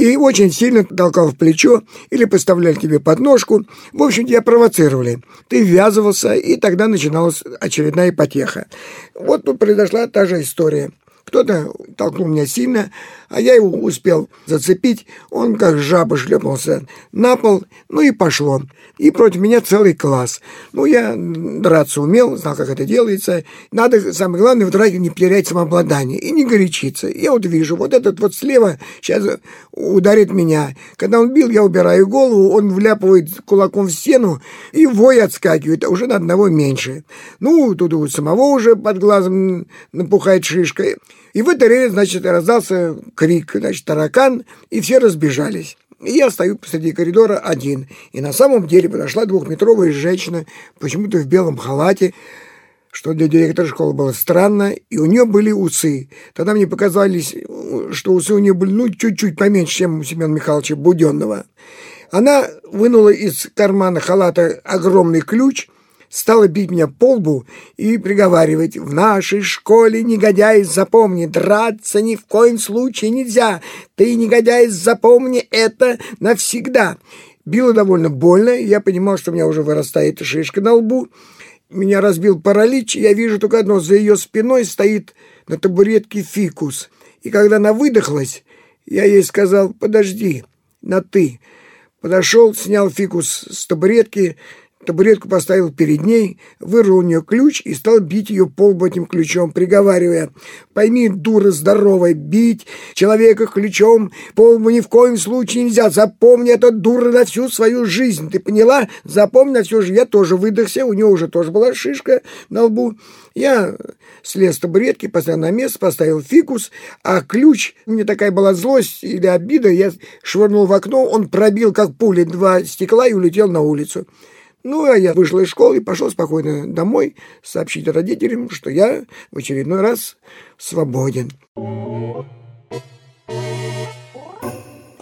и очень сильно толкал в плечо или поставляли тебе подножку. В общем, тебя провоцировали. Ты ввязывался, и тогда начиналась очередная потеха. Вот тут произошла та же история. Кто-то толкнул меня сильно, а я его успел зацепить. Он как жаба шлепнулся на пол, ну и пошло. И против меня целый класс. Ну, я драться умел, знал, как это делается. Надо, самое главное, в драке не потерять самообладание и не горячиться. Я вот вижу, вот этот вот слева сейчас ударит меня. Когда он бил, я убираю голову, он вляпывает кулаком в стену и вой отскакивает, а уже на одного меньше. Ну, тут у самого уже под глазом напухает шишка. И в это время, значит, раздался крик, значит, таракан, и все разбежались. И я стою посреди коридора один. И на самом деле подошла двухметровая женщина, почему-то в белом халате, что для директора школы было странно, и у нее были усы. Тогда мне показались, что усы у нее были, ну, чуть-чуть поменьше, чем у Семена Михайловича Буденного. Она вынула из кармана халата огромный ключ – стала бить меня по лбу и приговаривать «В нашей школе, негодяй, запомни, драться ни в коем случае нельзя. Ты, негодяй, запомни это навсегда». Било довольно больно, я понимал, что у меня уже вырастает шишка на лбу. Меня разбил паралич, я вижу только одно, за ее спиной стоит на табуретке фикус. И когда она выдохлась, я ей сказал «Подожди, на «ты». Подошел, снял фикус с табуретки, табуретку поставил перед ней, вырвал у нее ключ и стал бить ее полбу этим ключом, приговаривая, «Пойми, дура здоровая, бить человека ключом полбу ни в коем случае нельзя. Запомни это, дура, на всю свою жизнь. Ты поняла? Запомни на всю жизнь». Я тоже выдохся, у нее уже тоже была шишка на лбу. Я слез с табуретки, поставил на место, поставил фикус, а ключ, у меня такая была злость или обида, я швырнул в окно, он пробил, как пули, два стекла и улетел на улицу. Ну, а я вышел из школы и пошел спокойно домой сообщить родителям, что я в очередной раз свободен.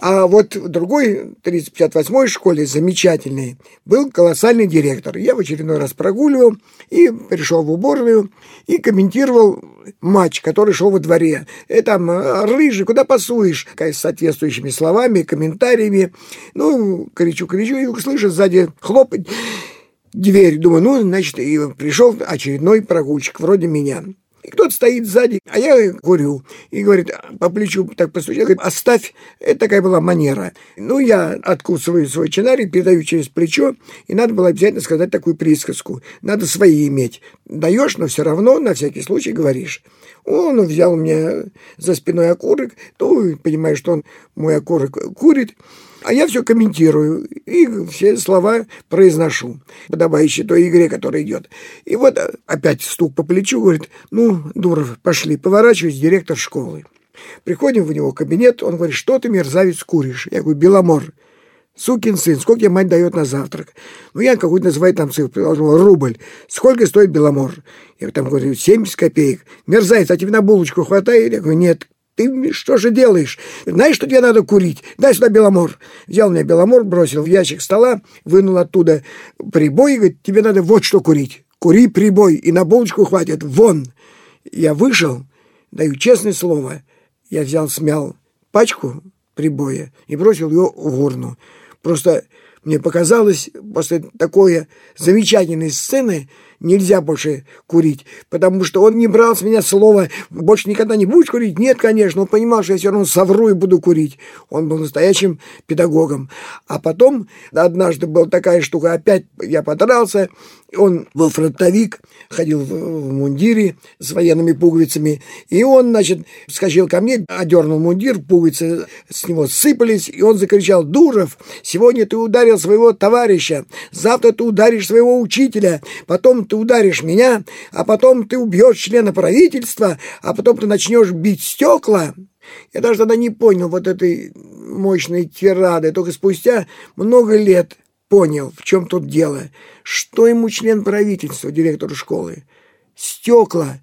А вот в другой 358-й школе, замечательной, был колоссальный директор. Я в очередной раз прогуливал и пришел в уборную и комментировал матч, который шел во дворе. И там «Рыжий, куда пасуешь?» с соответствующими словами, комментариями. Ну, кричу-кричу, и слышу сзади хлопать дверь. Думаю, ну, значит, и пришел очередной прогульщик, вроде меня. И кто-то стоит сзади, а я курю. И говорит, по плечу так постучал, говорит, оставь. Это такая была манера. Ну, я откусываю свой чинарий, передаю через плечо, и надо было обязательно сказать такую присказку. Надо свои иметь. Даешь, но все равно на всякий случай говоришь. Он взял у меня за спиной окурок, ну, понимаю, что он мой окурок курит, а я все комментирую и все слова произношу, подобающие той игре, которая идет. И вот опять стук по плечу, говорит, ну, Дуров, пошли, поворачиваюсь, директор школы. Приходим в него кабинет, он говорит, что ты, мерзавец, куришь? Я говорю, Беломор. Сукин сын, сколько тебе мать дает на завтрак? Ну, я какую-то называю там цифру, предложил, рубль. Сколько стоит Беломор? Я там говорю, 70 копеек. Мерзавец, а тебе на булочку хватает? Я говорю, нет. Ты что же делаешь? Знаешь, что тебе надо курить? Дай сюда Беломор. Взял меня Беломор, бросил в ящик стола, вынул оттуда прибой и говорит, тебе надо вот что курить. Кури прибой, и на булочку хватит. Вон. Я вышел, даю честное слово, я взял, смял пачку прибоя и бросил ее в урну. Просто мне показалось, после такой замечательной сцены нельзя больше курить, потому что он не брал с меня слова «больше никогда не будешь курить?» Нет, конечно, он понимал, что я все равно совру и буду курить. Он был настоящим педагогом. А потом однажды была такая штука, опять я подрался, он был фронтовик, ходил в мундире с военными пуговицами, и он, значит, вскочил ко мне, одернул мундир, пуговицы с него сыпались, и он закричал, «Дуров, сегодня ты ударил своего товарища, завтра ты ударишь своего учителя, потом ты ударишь меня, а потом ты убьешь члена правительства, а потом ты начнешь бить стекла». Я даже тогда не понял вот этой мощной тирады, только спустя много лет – понял, в чем тут дело. Что ему член правительства, директор школы? Стекла.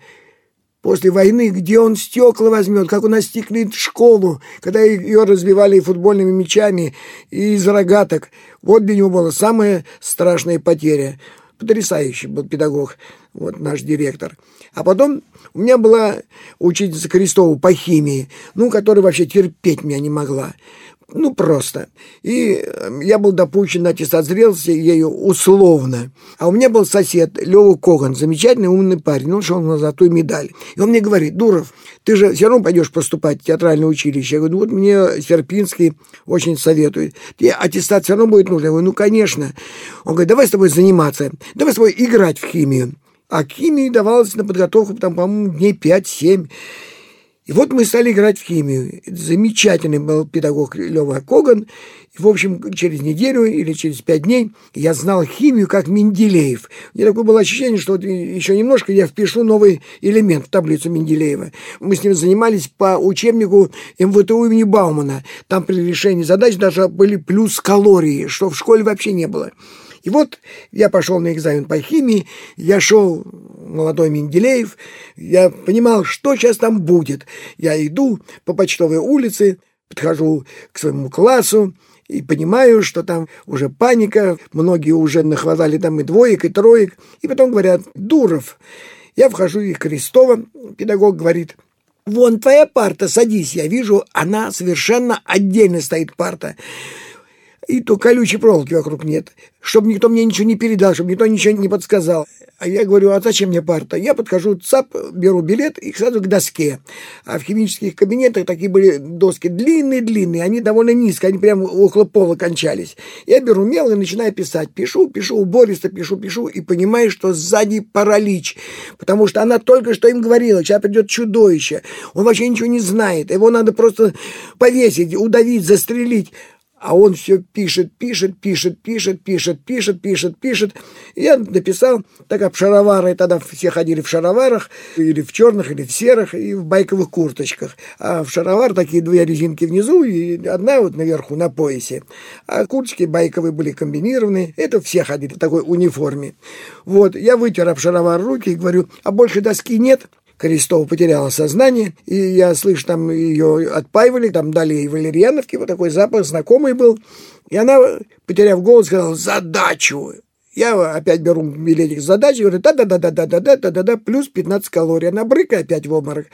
После войны, где он стекла возьмет, как он остеклит школу, когда ее разбивали футбольными мячами и из рогаток. Вот для него была самая страшная потеря. Потрясающий был педагог, вот наш директор. А потом у меня была учительница Крестова по химии, ну, которая вообще терпеть меня не могла. Ну, просто. И эм, я был допущен на аттестат зрелости ею условно. А у меня был сосед Лёва Коган, замечательный умный парень, он шел на золотую медаль. И он мне говорит, Дуров, ты же все равно пойдешь поступать в театральное училище. Я говорю, ну вот мне Серпинский очень советует. Тебе аттестат все равно будет нужен. Я говорю, ну, конечно. Он говорит, давай с тобой заниматься, давай с тобой играть в химию. А химии давалось на подготовку, там, по-моему, дней 5-7. И вот мы стали играть в химию. Замечательный был педагог Лева Коган. И, в общем, через неделю или через пять дней я знал химию как Менделеев. У меня такое было ощущение, что вот еще немножко я впишу новый элемент в таблицу Менделеева. Мы с ним занимались по учебнику МВТУ имени Баумана. Там при решении задач даже были плюс калории, что в школе вообще не было. И вот я пошел на экзамен по химии, я шел молодой Менделеев, я понимал, что сейчас там будет. Я иду по почтовой улице, подхожу к своему классу, и понимаю, что там уже паника, многие уже нахватали там и двоек, и троек, и потом говорят «Дуров». Я вхожу и Крестова, педагог говорит «Вон твоя парта, садись». Я вижу, она совершенно отдельно стоит парта и то колючей проволоки вокруг нет, чтобы никто мне ничего не передал, чтобы никто ничего не подсказал. А я говорю, а зачем мне парта? Я подхожу, ЦАП, беру билет и сразу к доске. А в химических кабинетах такие были доски длинные-длинные, они довольно низко, они прямо около пола кончались. Я беру мел и начинаю писать. Пишу, пишу, убористо пишу, пишу, и понимаю, что сзади паралич. Потому что она только что им говорила, сейчас придет чудовище. Он вообще ничего не знает, его надо просто повесить, удавить, застрелить. А он все пишет, пишет, пишет, пишет, пишет, пишет, пишет, пишет. Я написал, так как шаровары, тогда все ходили в шароварах, или в черных, или в серых, и в байковых курточках. А в шаровар такие две резинки внизу, и одна вот наверху, на поясе. А курточки байковые были комбинированы. Это все ходили в такой униформе. Вот, я вытер об шаровар руки и говорю, а больше доски нет? Крестова потеряла сознание, и я слышу, там ее отпаивали, там дали ей валерьяновки, вот такой запах знакомый был. И она, потеряв голос, сказала «задачу». Я опять беру билетик с задачей, говорю, да-да-да-да-да-да-да-да-да, плюс 15 калорий. Она брыка опять в обморок.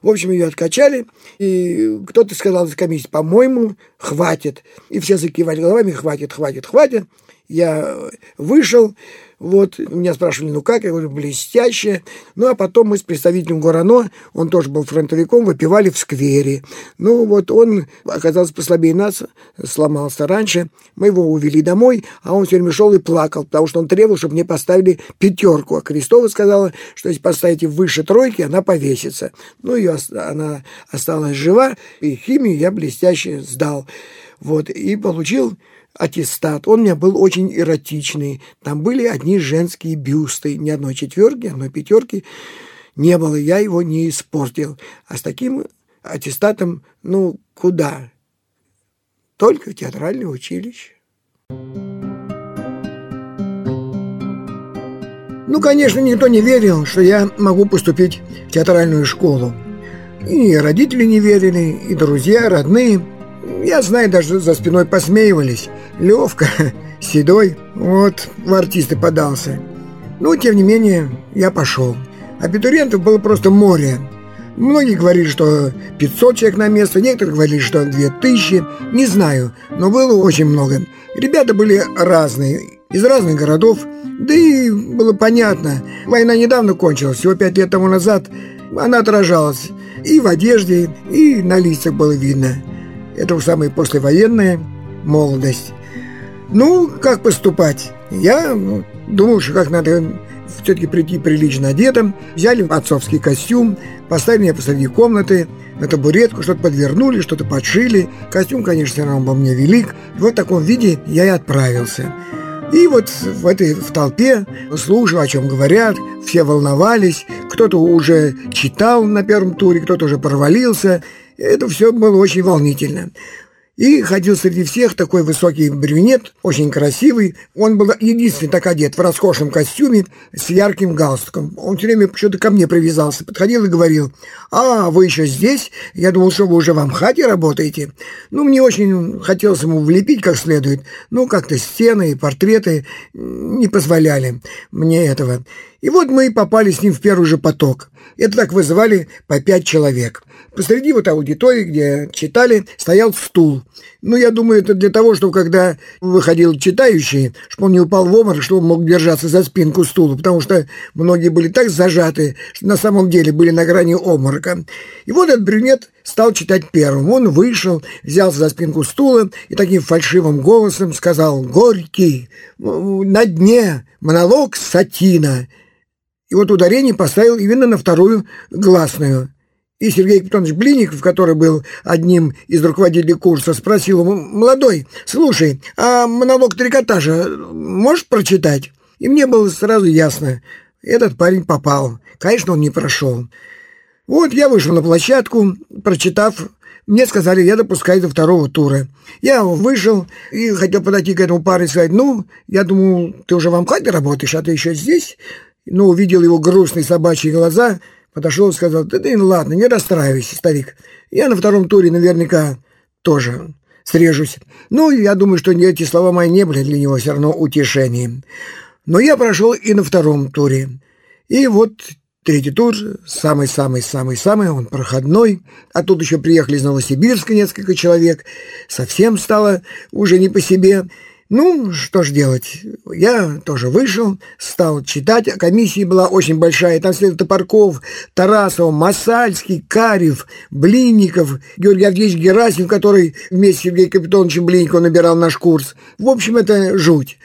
В общем, ее откачали, и кто-то сказал из комиссии, по-моему, хватит. И все закивали головами, хватит, хватит, хватит. Я вышел, вот, меня спрашивали, ну как? Я говорю, блестяще. Ну, а потом мы с представителем Горано, он тоже был фронтовиком, выпивали в сквере. Ну, вот он оказался послабее нас, сломался раньше. Мы его увели домой, а он все время шел и плакал, потому что он требовал, чтобы мне поставили пятерку. А Крестова сказала, что если поставите выше тройки, она повесится. Ну, ее, она осталась жива, и химию я блестяще сдал. Вот, и получил аттестат. Он у меня был очень эротичный. Там были одни женские бюсты. Ни одной четверки, одной пятерки не было. Я его не испортил. А с таким аттестатом, ну, куда? Только в театральное училище. Ну, конечно, никто не верил, что я могу поступить в театральную школу. И родители не верили, и друзья, родные – я знаю, даже за спиной посмеивались. Левка, седой, вот в артисты подался. Но, тем не менее, я пошел. Абитуриентов было просто море. Многие говорили, что 500 человек на место, некоторые говорили, что 2000. Не знаю, но было очень много. Ребята были разные, из разных городов. Да и было понятно, война недавно кончилась, всего пять лет тому назад. Она отражалась и в одежде, и на лицах было видно. Это самая послевоенная молодость. Ну, как поступать? Я ну, думал, что как надо все-таки прийти прилично одетым. Взяли отцовский костюм, поставили меня посреди комнаты, на табуретку, что-то подвернули, что-то подшили. Костюм, конечно, все равно был мне велик. Вот в таком виде я и отправился. И вот в этой в толпе слушал, о чем говорят, все волновались, кто-то уже читал на первом туре, кто-то уже провалился. Это все было очень волнительно. И ходил среди всех такой высокий брюнет, очень красивый. Он был единственный так одет в роскошном костюме с ярким галстуком. Он все время что-то ко мне привязался, подходил и говорил, «А, вы еще здесь? Я думал, что вы уже в Амхате работаете». Ну, мне очень хотелось ему влепить как следует. Ну, как-то стены и портреты не позволяли мне этого. И вот мы попали с ним в первый же поток. Это так вызывали по пять человек. Посреди вот аудитории, где читали, стоял стул. Ну, я думаю, это для того, чтобы когда выходил читающий, чтобы он не упал в обморок, чтобы он мог держаться за спинку стула, потому что многие были так зажаты, что на самом деле были на грани обморока. И вот этот брюнет стал читать первым. Он вышел, взялся за спинку стула и таким фальшивым голосом сказал «Горький, на дне монолог Сатина». И вот ударение поставил именно на вторую гласную. И Сергей Капитонович Блинников, который был одним из руководителей курса, спросил ему, «Молодой, слушай, а монолог трикотажа можешь прочитать?» И мне было сразу ясно, этот парень попал. Конечно, он не прошел. Вот я вышел на площадку, прочитав, мне сказали, я допускаю до второго тура. Я вышел и хотел подойти к этому парню и сказать, ну, я думал, ты уже в Амхате работаешь, а ты еще здесь? Ну, увидел его грустные собачьи глаза – Подошел и сказал, да, да ну ладно, не расстраивайся, старик. Я на втором туре наверняка тоже срежусь. Ну, я думаю, что эти слова мои не были для него все равно утешением. Но я прошел и на втором туре. И вот третий тур, самый-самый-самый-самый, он проходной. А тут еще приехали из Новосибирска несколько человек. Совсем стало уже не по себе. Ну, что ж делать. Я тоже вышел, стал читать. Комиссия была очень большая. Там сидел Топорков, Тарасов, Масальский, Карев, Блинников, Георгий Авдеевич Герасимов, который вместе с Сергеем Капитоновичем Блинниковым набирал наш курс. В общем, это жуть.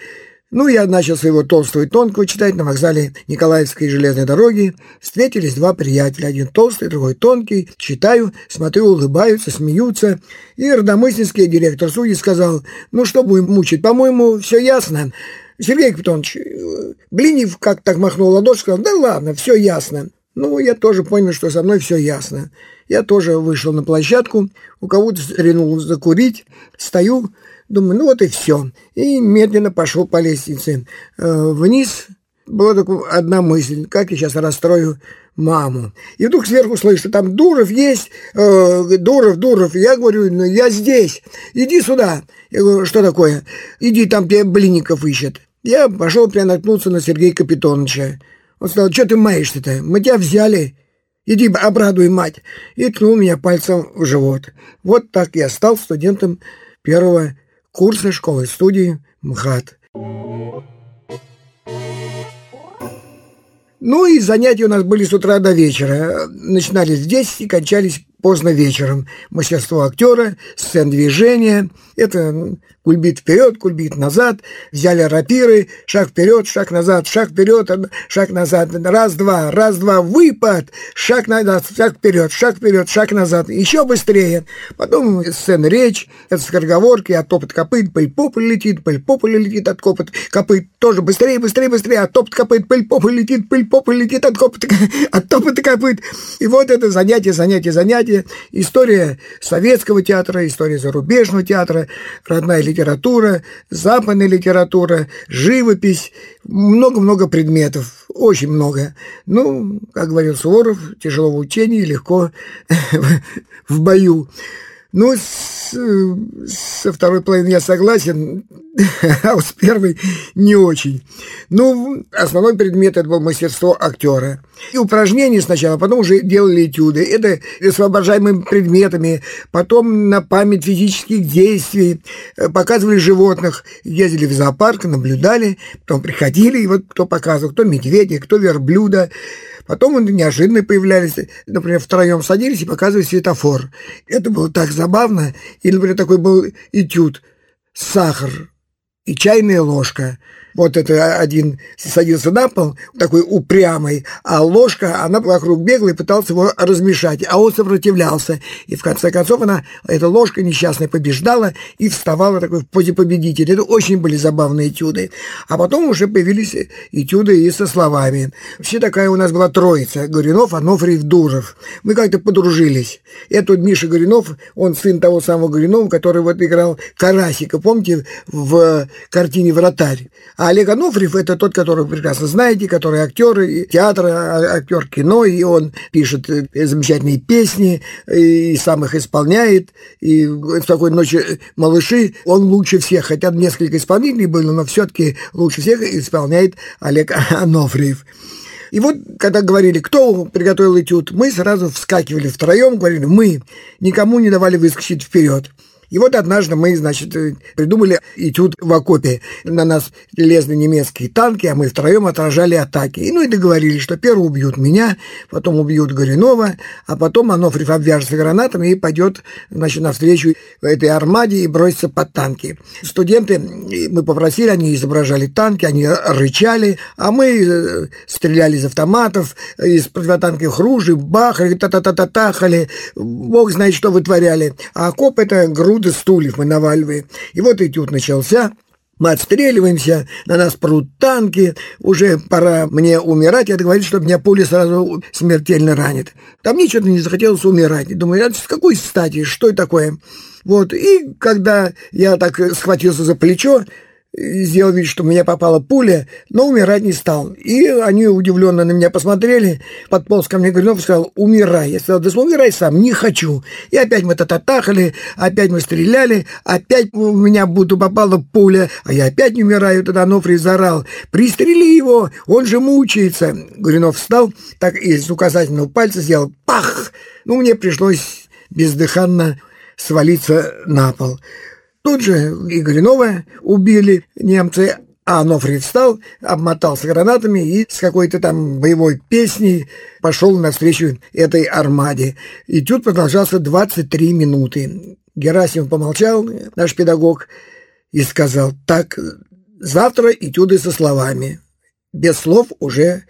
Ну, я начал своего толстого и тонкого читать на вокзале Николаевской железной дороги. Встретились два приятеля, один толстый, другой тонкий. Читаю, смотрю, улыбаются, смеются. И родомысльский директор судьи сказал, ну, что будем мучить, по-моему, все ясно. Сергей Капитонович, Блинев как так махнул ладошь, сказал, да ладно, все ясно. Ну, я тоже понял, что со мной все ясно. Я тоже вышел на площадку, у кого-то ринул закурить, стою, Думаю, ну вот и все. И медленно пошел по лестнице. Э, вниз была только одна мысль, как я сейчас расстрою маму. И вдруг сверху слышу, там Дуров есть, э, Дуров, Дуров. Я говорю, ну я здесь, иди сюда. Я говорю, что такое? Иди, там тебе блинников ищет. Я пошел прямо наткнуться на Сергея Капитоновича. Он сказал, что ты маешься-то? Мы тебя взяли. Иди обрадуй мать. И ткнул меня пальцем в живот. Вот так я стал студентом первого курсы школы-студии МХАТ. Ну и занятия у нас были с утра до вечера. Начинались здесь и кончались поздно вечером. Мастерство актера, сцен движения. Это кульбит вперед, кульбит назад. Взяли рапиры, шаг вперед, шаг назад, шаг вперед, шаг назад. Раз, два, раз, два, выпад. Шаг назад, шаг вперед, шаг вперед, шаг назад. Еще быстрее. Потом сцена речь, это скороговорки, от топот копыт, пыль попы летит, пыль попы летит от копыт копыт. Тоже быстрее, быстрее, быстрее, от топот копыт, пыль попы летит, пыль попы летит от копыт, от топота копыт. И вот это занятие, занятие, занятие история советского театра, история зарубежного театра, родная литература, западная литература, живопись, много-много предметов, очень много. Ну, как говорил Суворов, тяжело в учении, легко в бою. Ну, с, со второй половиной я согласен, а с первой не очень. Ну, основной предмет это был мастерство актера. И упражнения сначала, потом уже делали этюды. Это с воображаемыми предметами, потом на память физических действий, э, показывали животных, ездили в зоопарк, наблюдали, потом приходили, и вот кто показывал, кто медведя, кто верблюда. Потом они неожиданно появлялись, например, втроем садились и показывали светофор. Это было так забавно. Или, например, такой был этюд «Сахар» и чайная ложка – вот это один садился на пол, такой упрямый, а ложка, она вокруг бегла и пытался его размешать, а он сопротивлялся. И в конце концов она, эта ложка несчастная, побеждала и вставала такой в позе победителя. Это очень были забавные этюды. А потом уже появились этюды и со словами. Все такая у нас была троица. Горюнов, Анофриев, Дуров. Мы как-то подружились. Это вот Миша Горюнов, он сын того самого Горюнова, который вот играл Карасика, помните, в картине «Вратарь». А Олег Ануфриев – это тот, которого вы прекрасно знаете, который актер театра, а, актер кино, и он пишет э, замечательные песни, и сам их исполняет. И в такой ночи малыши он лучше всех, хотя несколько исполнителей было, но все-таки лучше всех исполняет Олег Ануфриев. И вот, когда говорили, кто приготовил этюд, мы сразу вскакивали втроем, говорили, мы никому не давали выскочить вперед. И вот однажды мы, значит, э, придумали этюд в окопе. На нас лезли немецкие танки, а мы втроем отражали атаки. И ну и договорились, что первый убьют меня, потом убьют Горюнова, а потом Анофриев обвяжется гранатами и пойдет, значит, навстречу этой армаде и бросится под танки. Студенты, мы попросили, они изображали танки, они рычали, а мы э, стреляли из автоматов, из противотанковых ружей, бахали, та-та-та-та-тахали, бог знает, что вытворяли. А окоп – это груд груды стульев мы наваливаем. И вот этюд начался. Мы отстреливаемся, на нас прут танки, уже пора мне умирать. Я говорит, чтобы меня пуля сразу смертельно ранит. Там ничего не захотелось умирать. Думаю, а с какой стати, что это такое? Вот, и когда я так схватился за плечо, сделал вид, что меня попала пуля, но умирать не стал. И они удивленно на меня посмотрели, подполз ко мне Горюнов и сказал, умирай. Я сказал, да умирай сам, не хочу. И опять мы тататахали, опять мы стреляли, опять у меня будто попала пуля, а я опять не умираю. Тогда Нофрий заорал, пристрели его, он же мучается. Горюнов встал, так из указательного пальца сделал пах. Ну, мне пришлось бездыханно свалиться на пол. Тут же и Горюнова убили немцы, а Анофрий встал, обмотался гранатами и с какой-то там боевой песней пошел навстречу этой армаде. И тут продолжался 23 минуты. Герасимов помолчал, наш педагог, и сказал, так, завтра этюды со словами. Без слов уже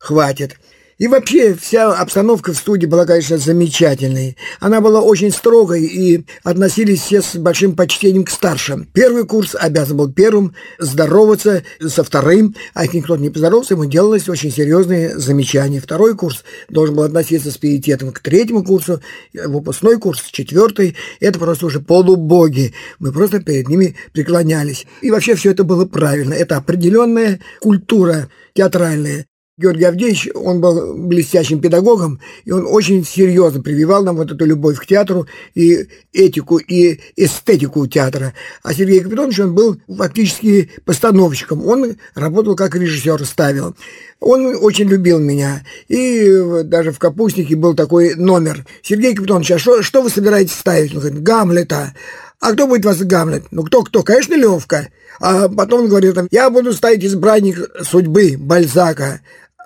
хватит. И вообще вся обстановка в студии была, конечно, замечательной. Она была очень строгой, и относились все с большим почтением к старшим. Первый курс обязан был первым здороваться со вторым, а если никто не поздоровался, ему делалось очень серьезные замечания. Второй курс должен был относиться с пиететом к третьему курсу, выпускной курс четвертый. Это просто уже полубоги. Мы просто перед ними преклонялись. И вообще все это было правильно. Это определенная культура театральная. Георгий Авдеевич, он был блестящим педагогом, и он очень серьезно прививал нам вот эту любовь к театру и этику, и эстетику театра. А Сергей Капитонович, он был фактически постановщиком, он работал как режиссер, ставил. Он очень любил меня, и даже в «Капустнике» был такой номер. «Сергей Капитонович, а что, что вы собираетесь ставить?» Он говорит, «Гамлета». а кто будет вас Гамлет? Ну, кто-кто? Конечно, Левка. А потом он говорил, там, я буду ставить избранник судьбы Бальзака.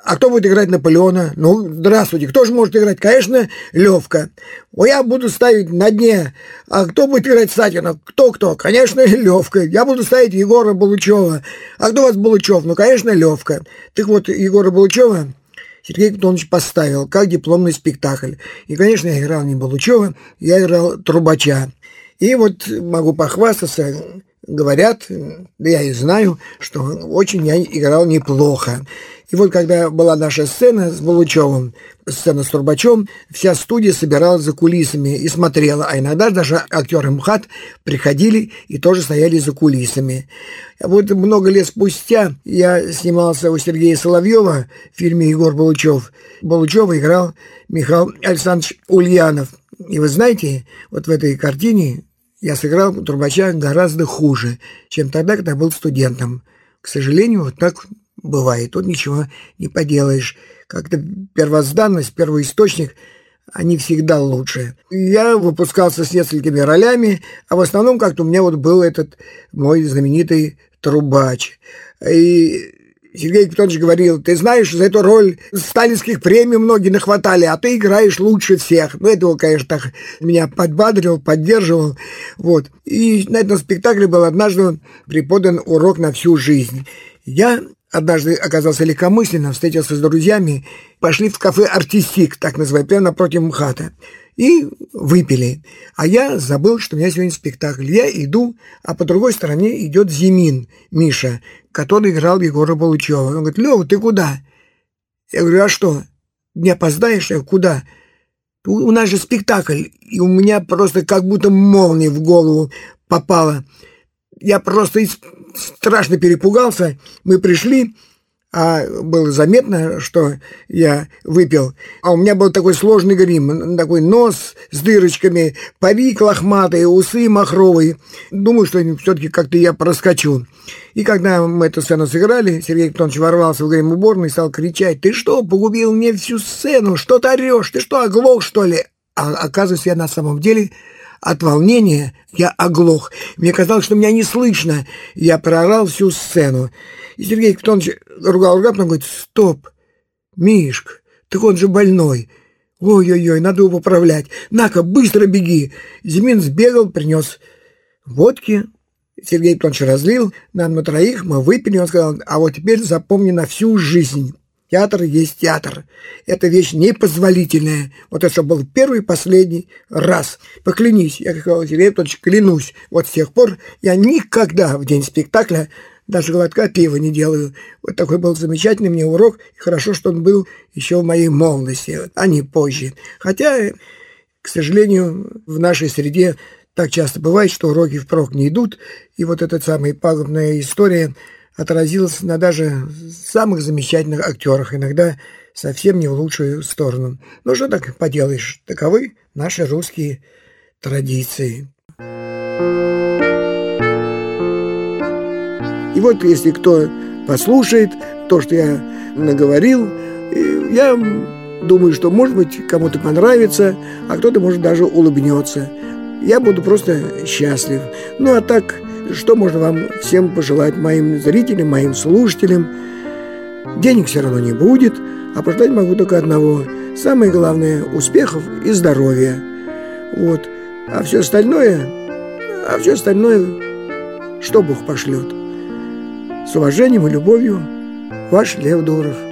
А кто будет играть Наполеона? Ну, здравствуйте, кто же может играть? Конечно, Левка. Я буду ставить на дне. А кто будет играть Сатина? Кто-кто? Конечно, Левка. Я буду ставить Егора Булычева. А кто у вас Булычев? Ну, конечно, Левка. Так вот, Егора Булычева Сергей Кутонович поставил как дипломный спектакль. И, конечно, я играл не Булычева, я играл Трубача. И вот могу похвастаться, говорят, да я и знаю, что очень я играл неплохо. И вот когда была наша сцена с Балучевым, сцена с Турбачом, вся студия собиралась за кулисами и смотрела, а иногда даже актеры МХАТ приходили и тоже стояли за кулисами. А вот много лет спустя я снимался у Сергея Соловьева в фильме «Егор Балучев». Балучева играл Михаил Александрович Ульянов. И вы знаете, вот в этой картине я сыграл Турбача гораздо хуже, чем тогда, когда был студентом. К сожалению, вот так бывает. Тут ничего не поделаешь. Как-то первозданность, первоисточник, они всегда лучше. Я выпускался с несколькими ролями, а в основном как-то у меня вот был этот мой знаменитый трубач. И Сергей Петрович говорил, ты знаешь, за эту роль сталинских премий многие нахватали, а ты играешь лучше всех. Ну, это, конечно, так меня подбадривал, поддерживал. Вот. И на этом спектакле был однажды преподан урок на всю жизнь. Я однажды оказался легкомысленно, встретился с друзьями, пошли в кафе «Артистик», так называемый, прямо напротив МХАТа, и выпили. А я забыл, что у меня сегодня спектакль. Я иду, а по другой стороне идет Зимин, Миша, который играл Егора Балучева. Он говорит, Лёва, ты куда? Я говорю, а что, не опоздаешь? Я говорю, куда? У нас же спектакль, и у меня просто как будто молния в голову попала. Я просто страшно перепугался. Мы пришли, а было заметно, что я выпил. А у меня был такой сложный грим, такой нос с дырочками, парик лохматый, усы махровые. Думаю, что все-таки как-то я проскочу. И когда мы эту сцену сыграли, Сергей Петрович ворвался в грим уборную и стал кричать, «Ты что, погубил мне всю сцену? Что ты орешь? Ты что, оглох, что ли?» А оказывается, я на самом деле от волнения я оглох. Мне казалось, что меня не слышно. Я проорал всю сцену. И Сергей Капитонович ругал-ругал, потом говорит, стоп, Мишка, так он же больной. Ой-ой-ой, надо его поправлять. На-ка, быстро беги. Зимин сбегал, принес водки. Сергей Капитонович разлил нам на троих, мы выпили. Он сказал, а вот теперь запомни на всю жизнь. Театр есть театр. Это вещь непозволительная. Вот это был первый и последний раз. Поклянись, я, как Сергей клянусь. Вот с тех пор я никогда в день спектакля даже глотка пива не делаю. Вот такой был замечательный мне урок. И хорошо, что он был еще в моей молодости, а не позже. Хотя, к сожалению, в нашей среде так часто бывает, что уроки впрок не идут. И вот эта самая пагубная история – отразилось на даже самых замечательных актерах, иногда совсем не в лучшую сторону. Ну что так поделаешь, таковы наши русские традиции. И вот если кто послушает то, что я наговорил, я думаю, что, может быть, кому-то понравится, а кто-то, может, даже улыбнется. Я буду просто счастлив. Ну, а так что можно вам всем пожелать, моим зрителям, моим слушателям? Денег все равно не будет, а пожелать могу только одного. Самое главное – успехов и здоровья. Вот. А все остальное, а все остальное, что Бог пошлет. С уважением и любовью, ваш Лев Дуров.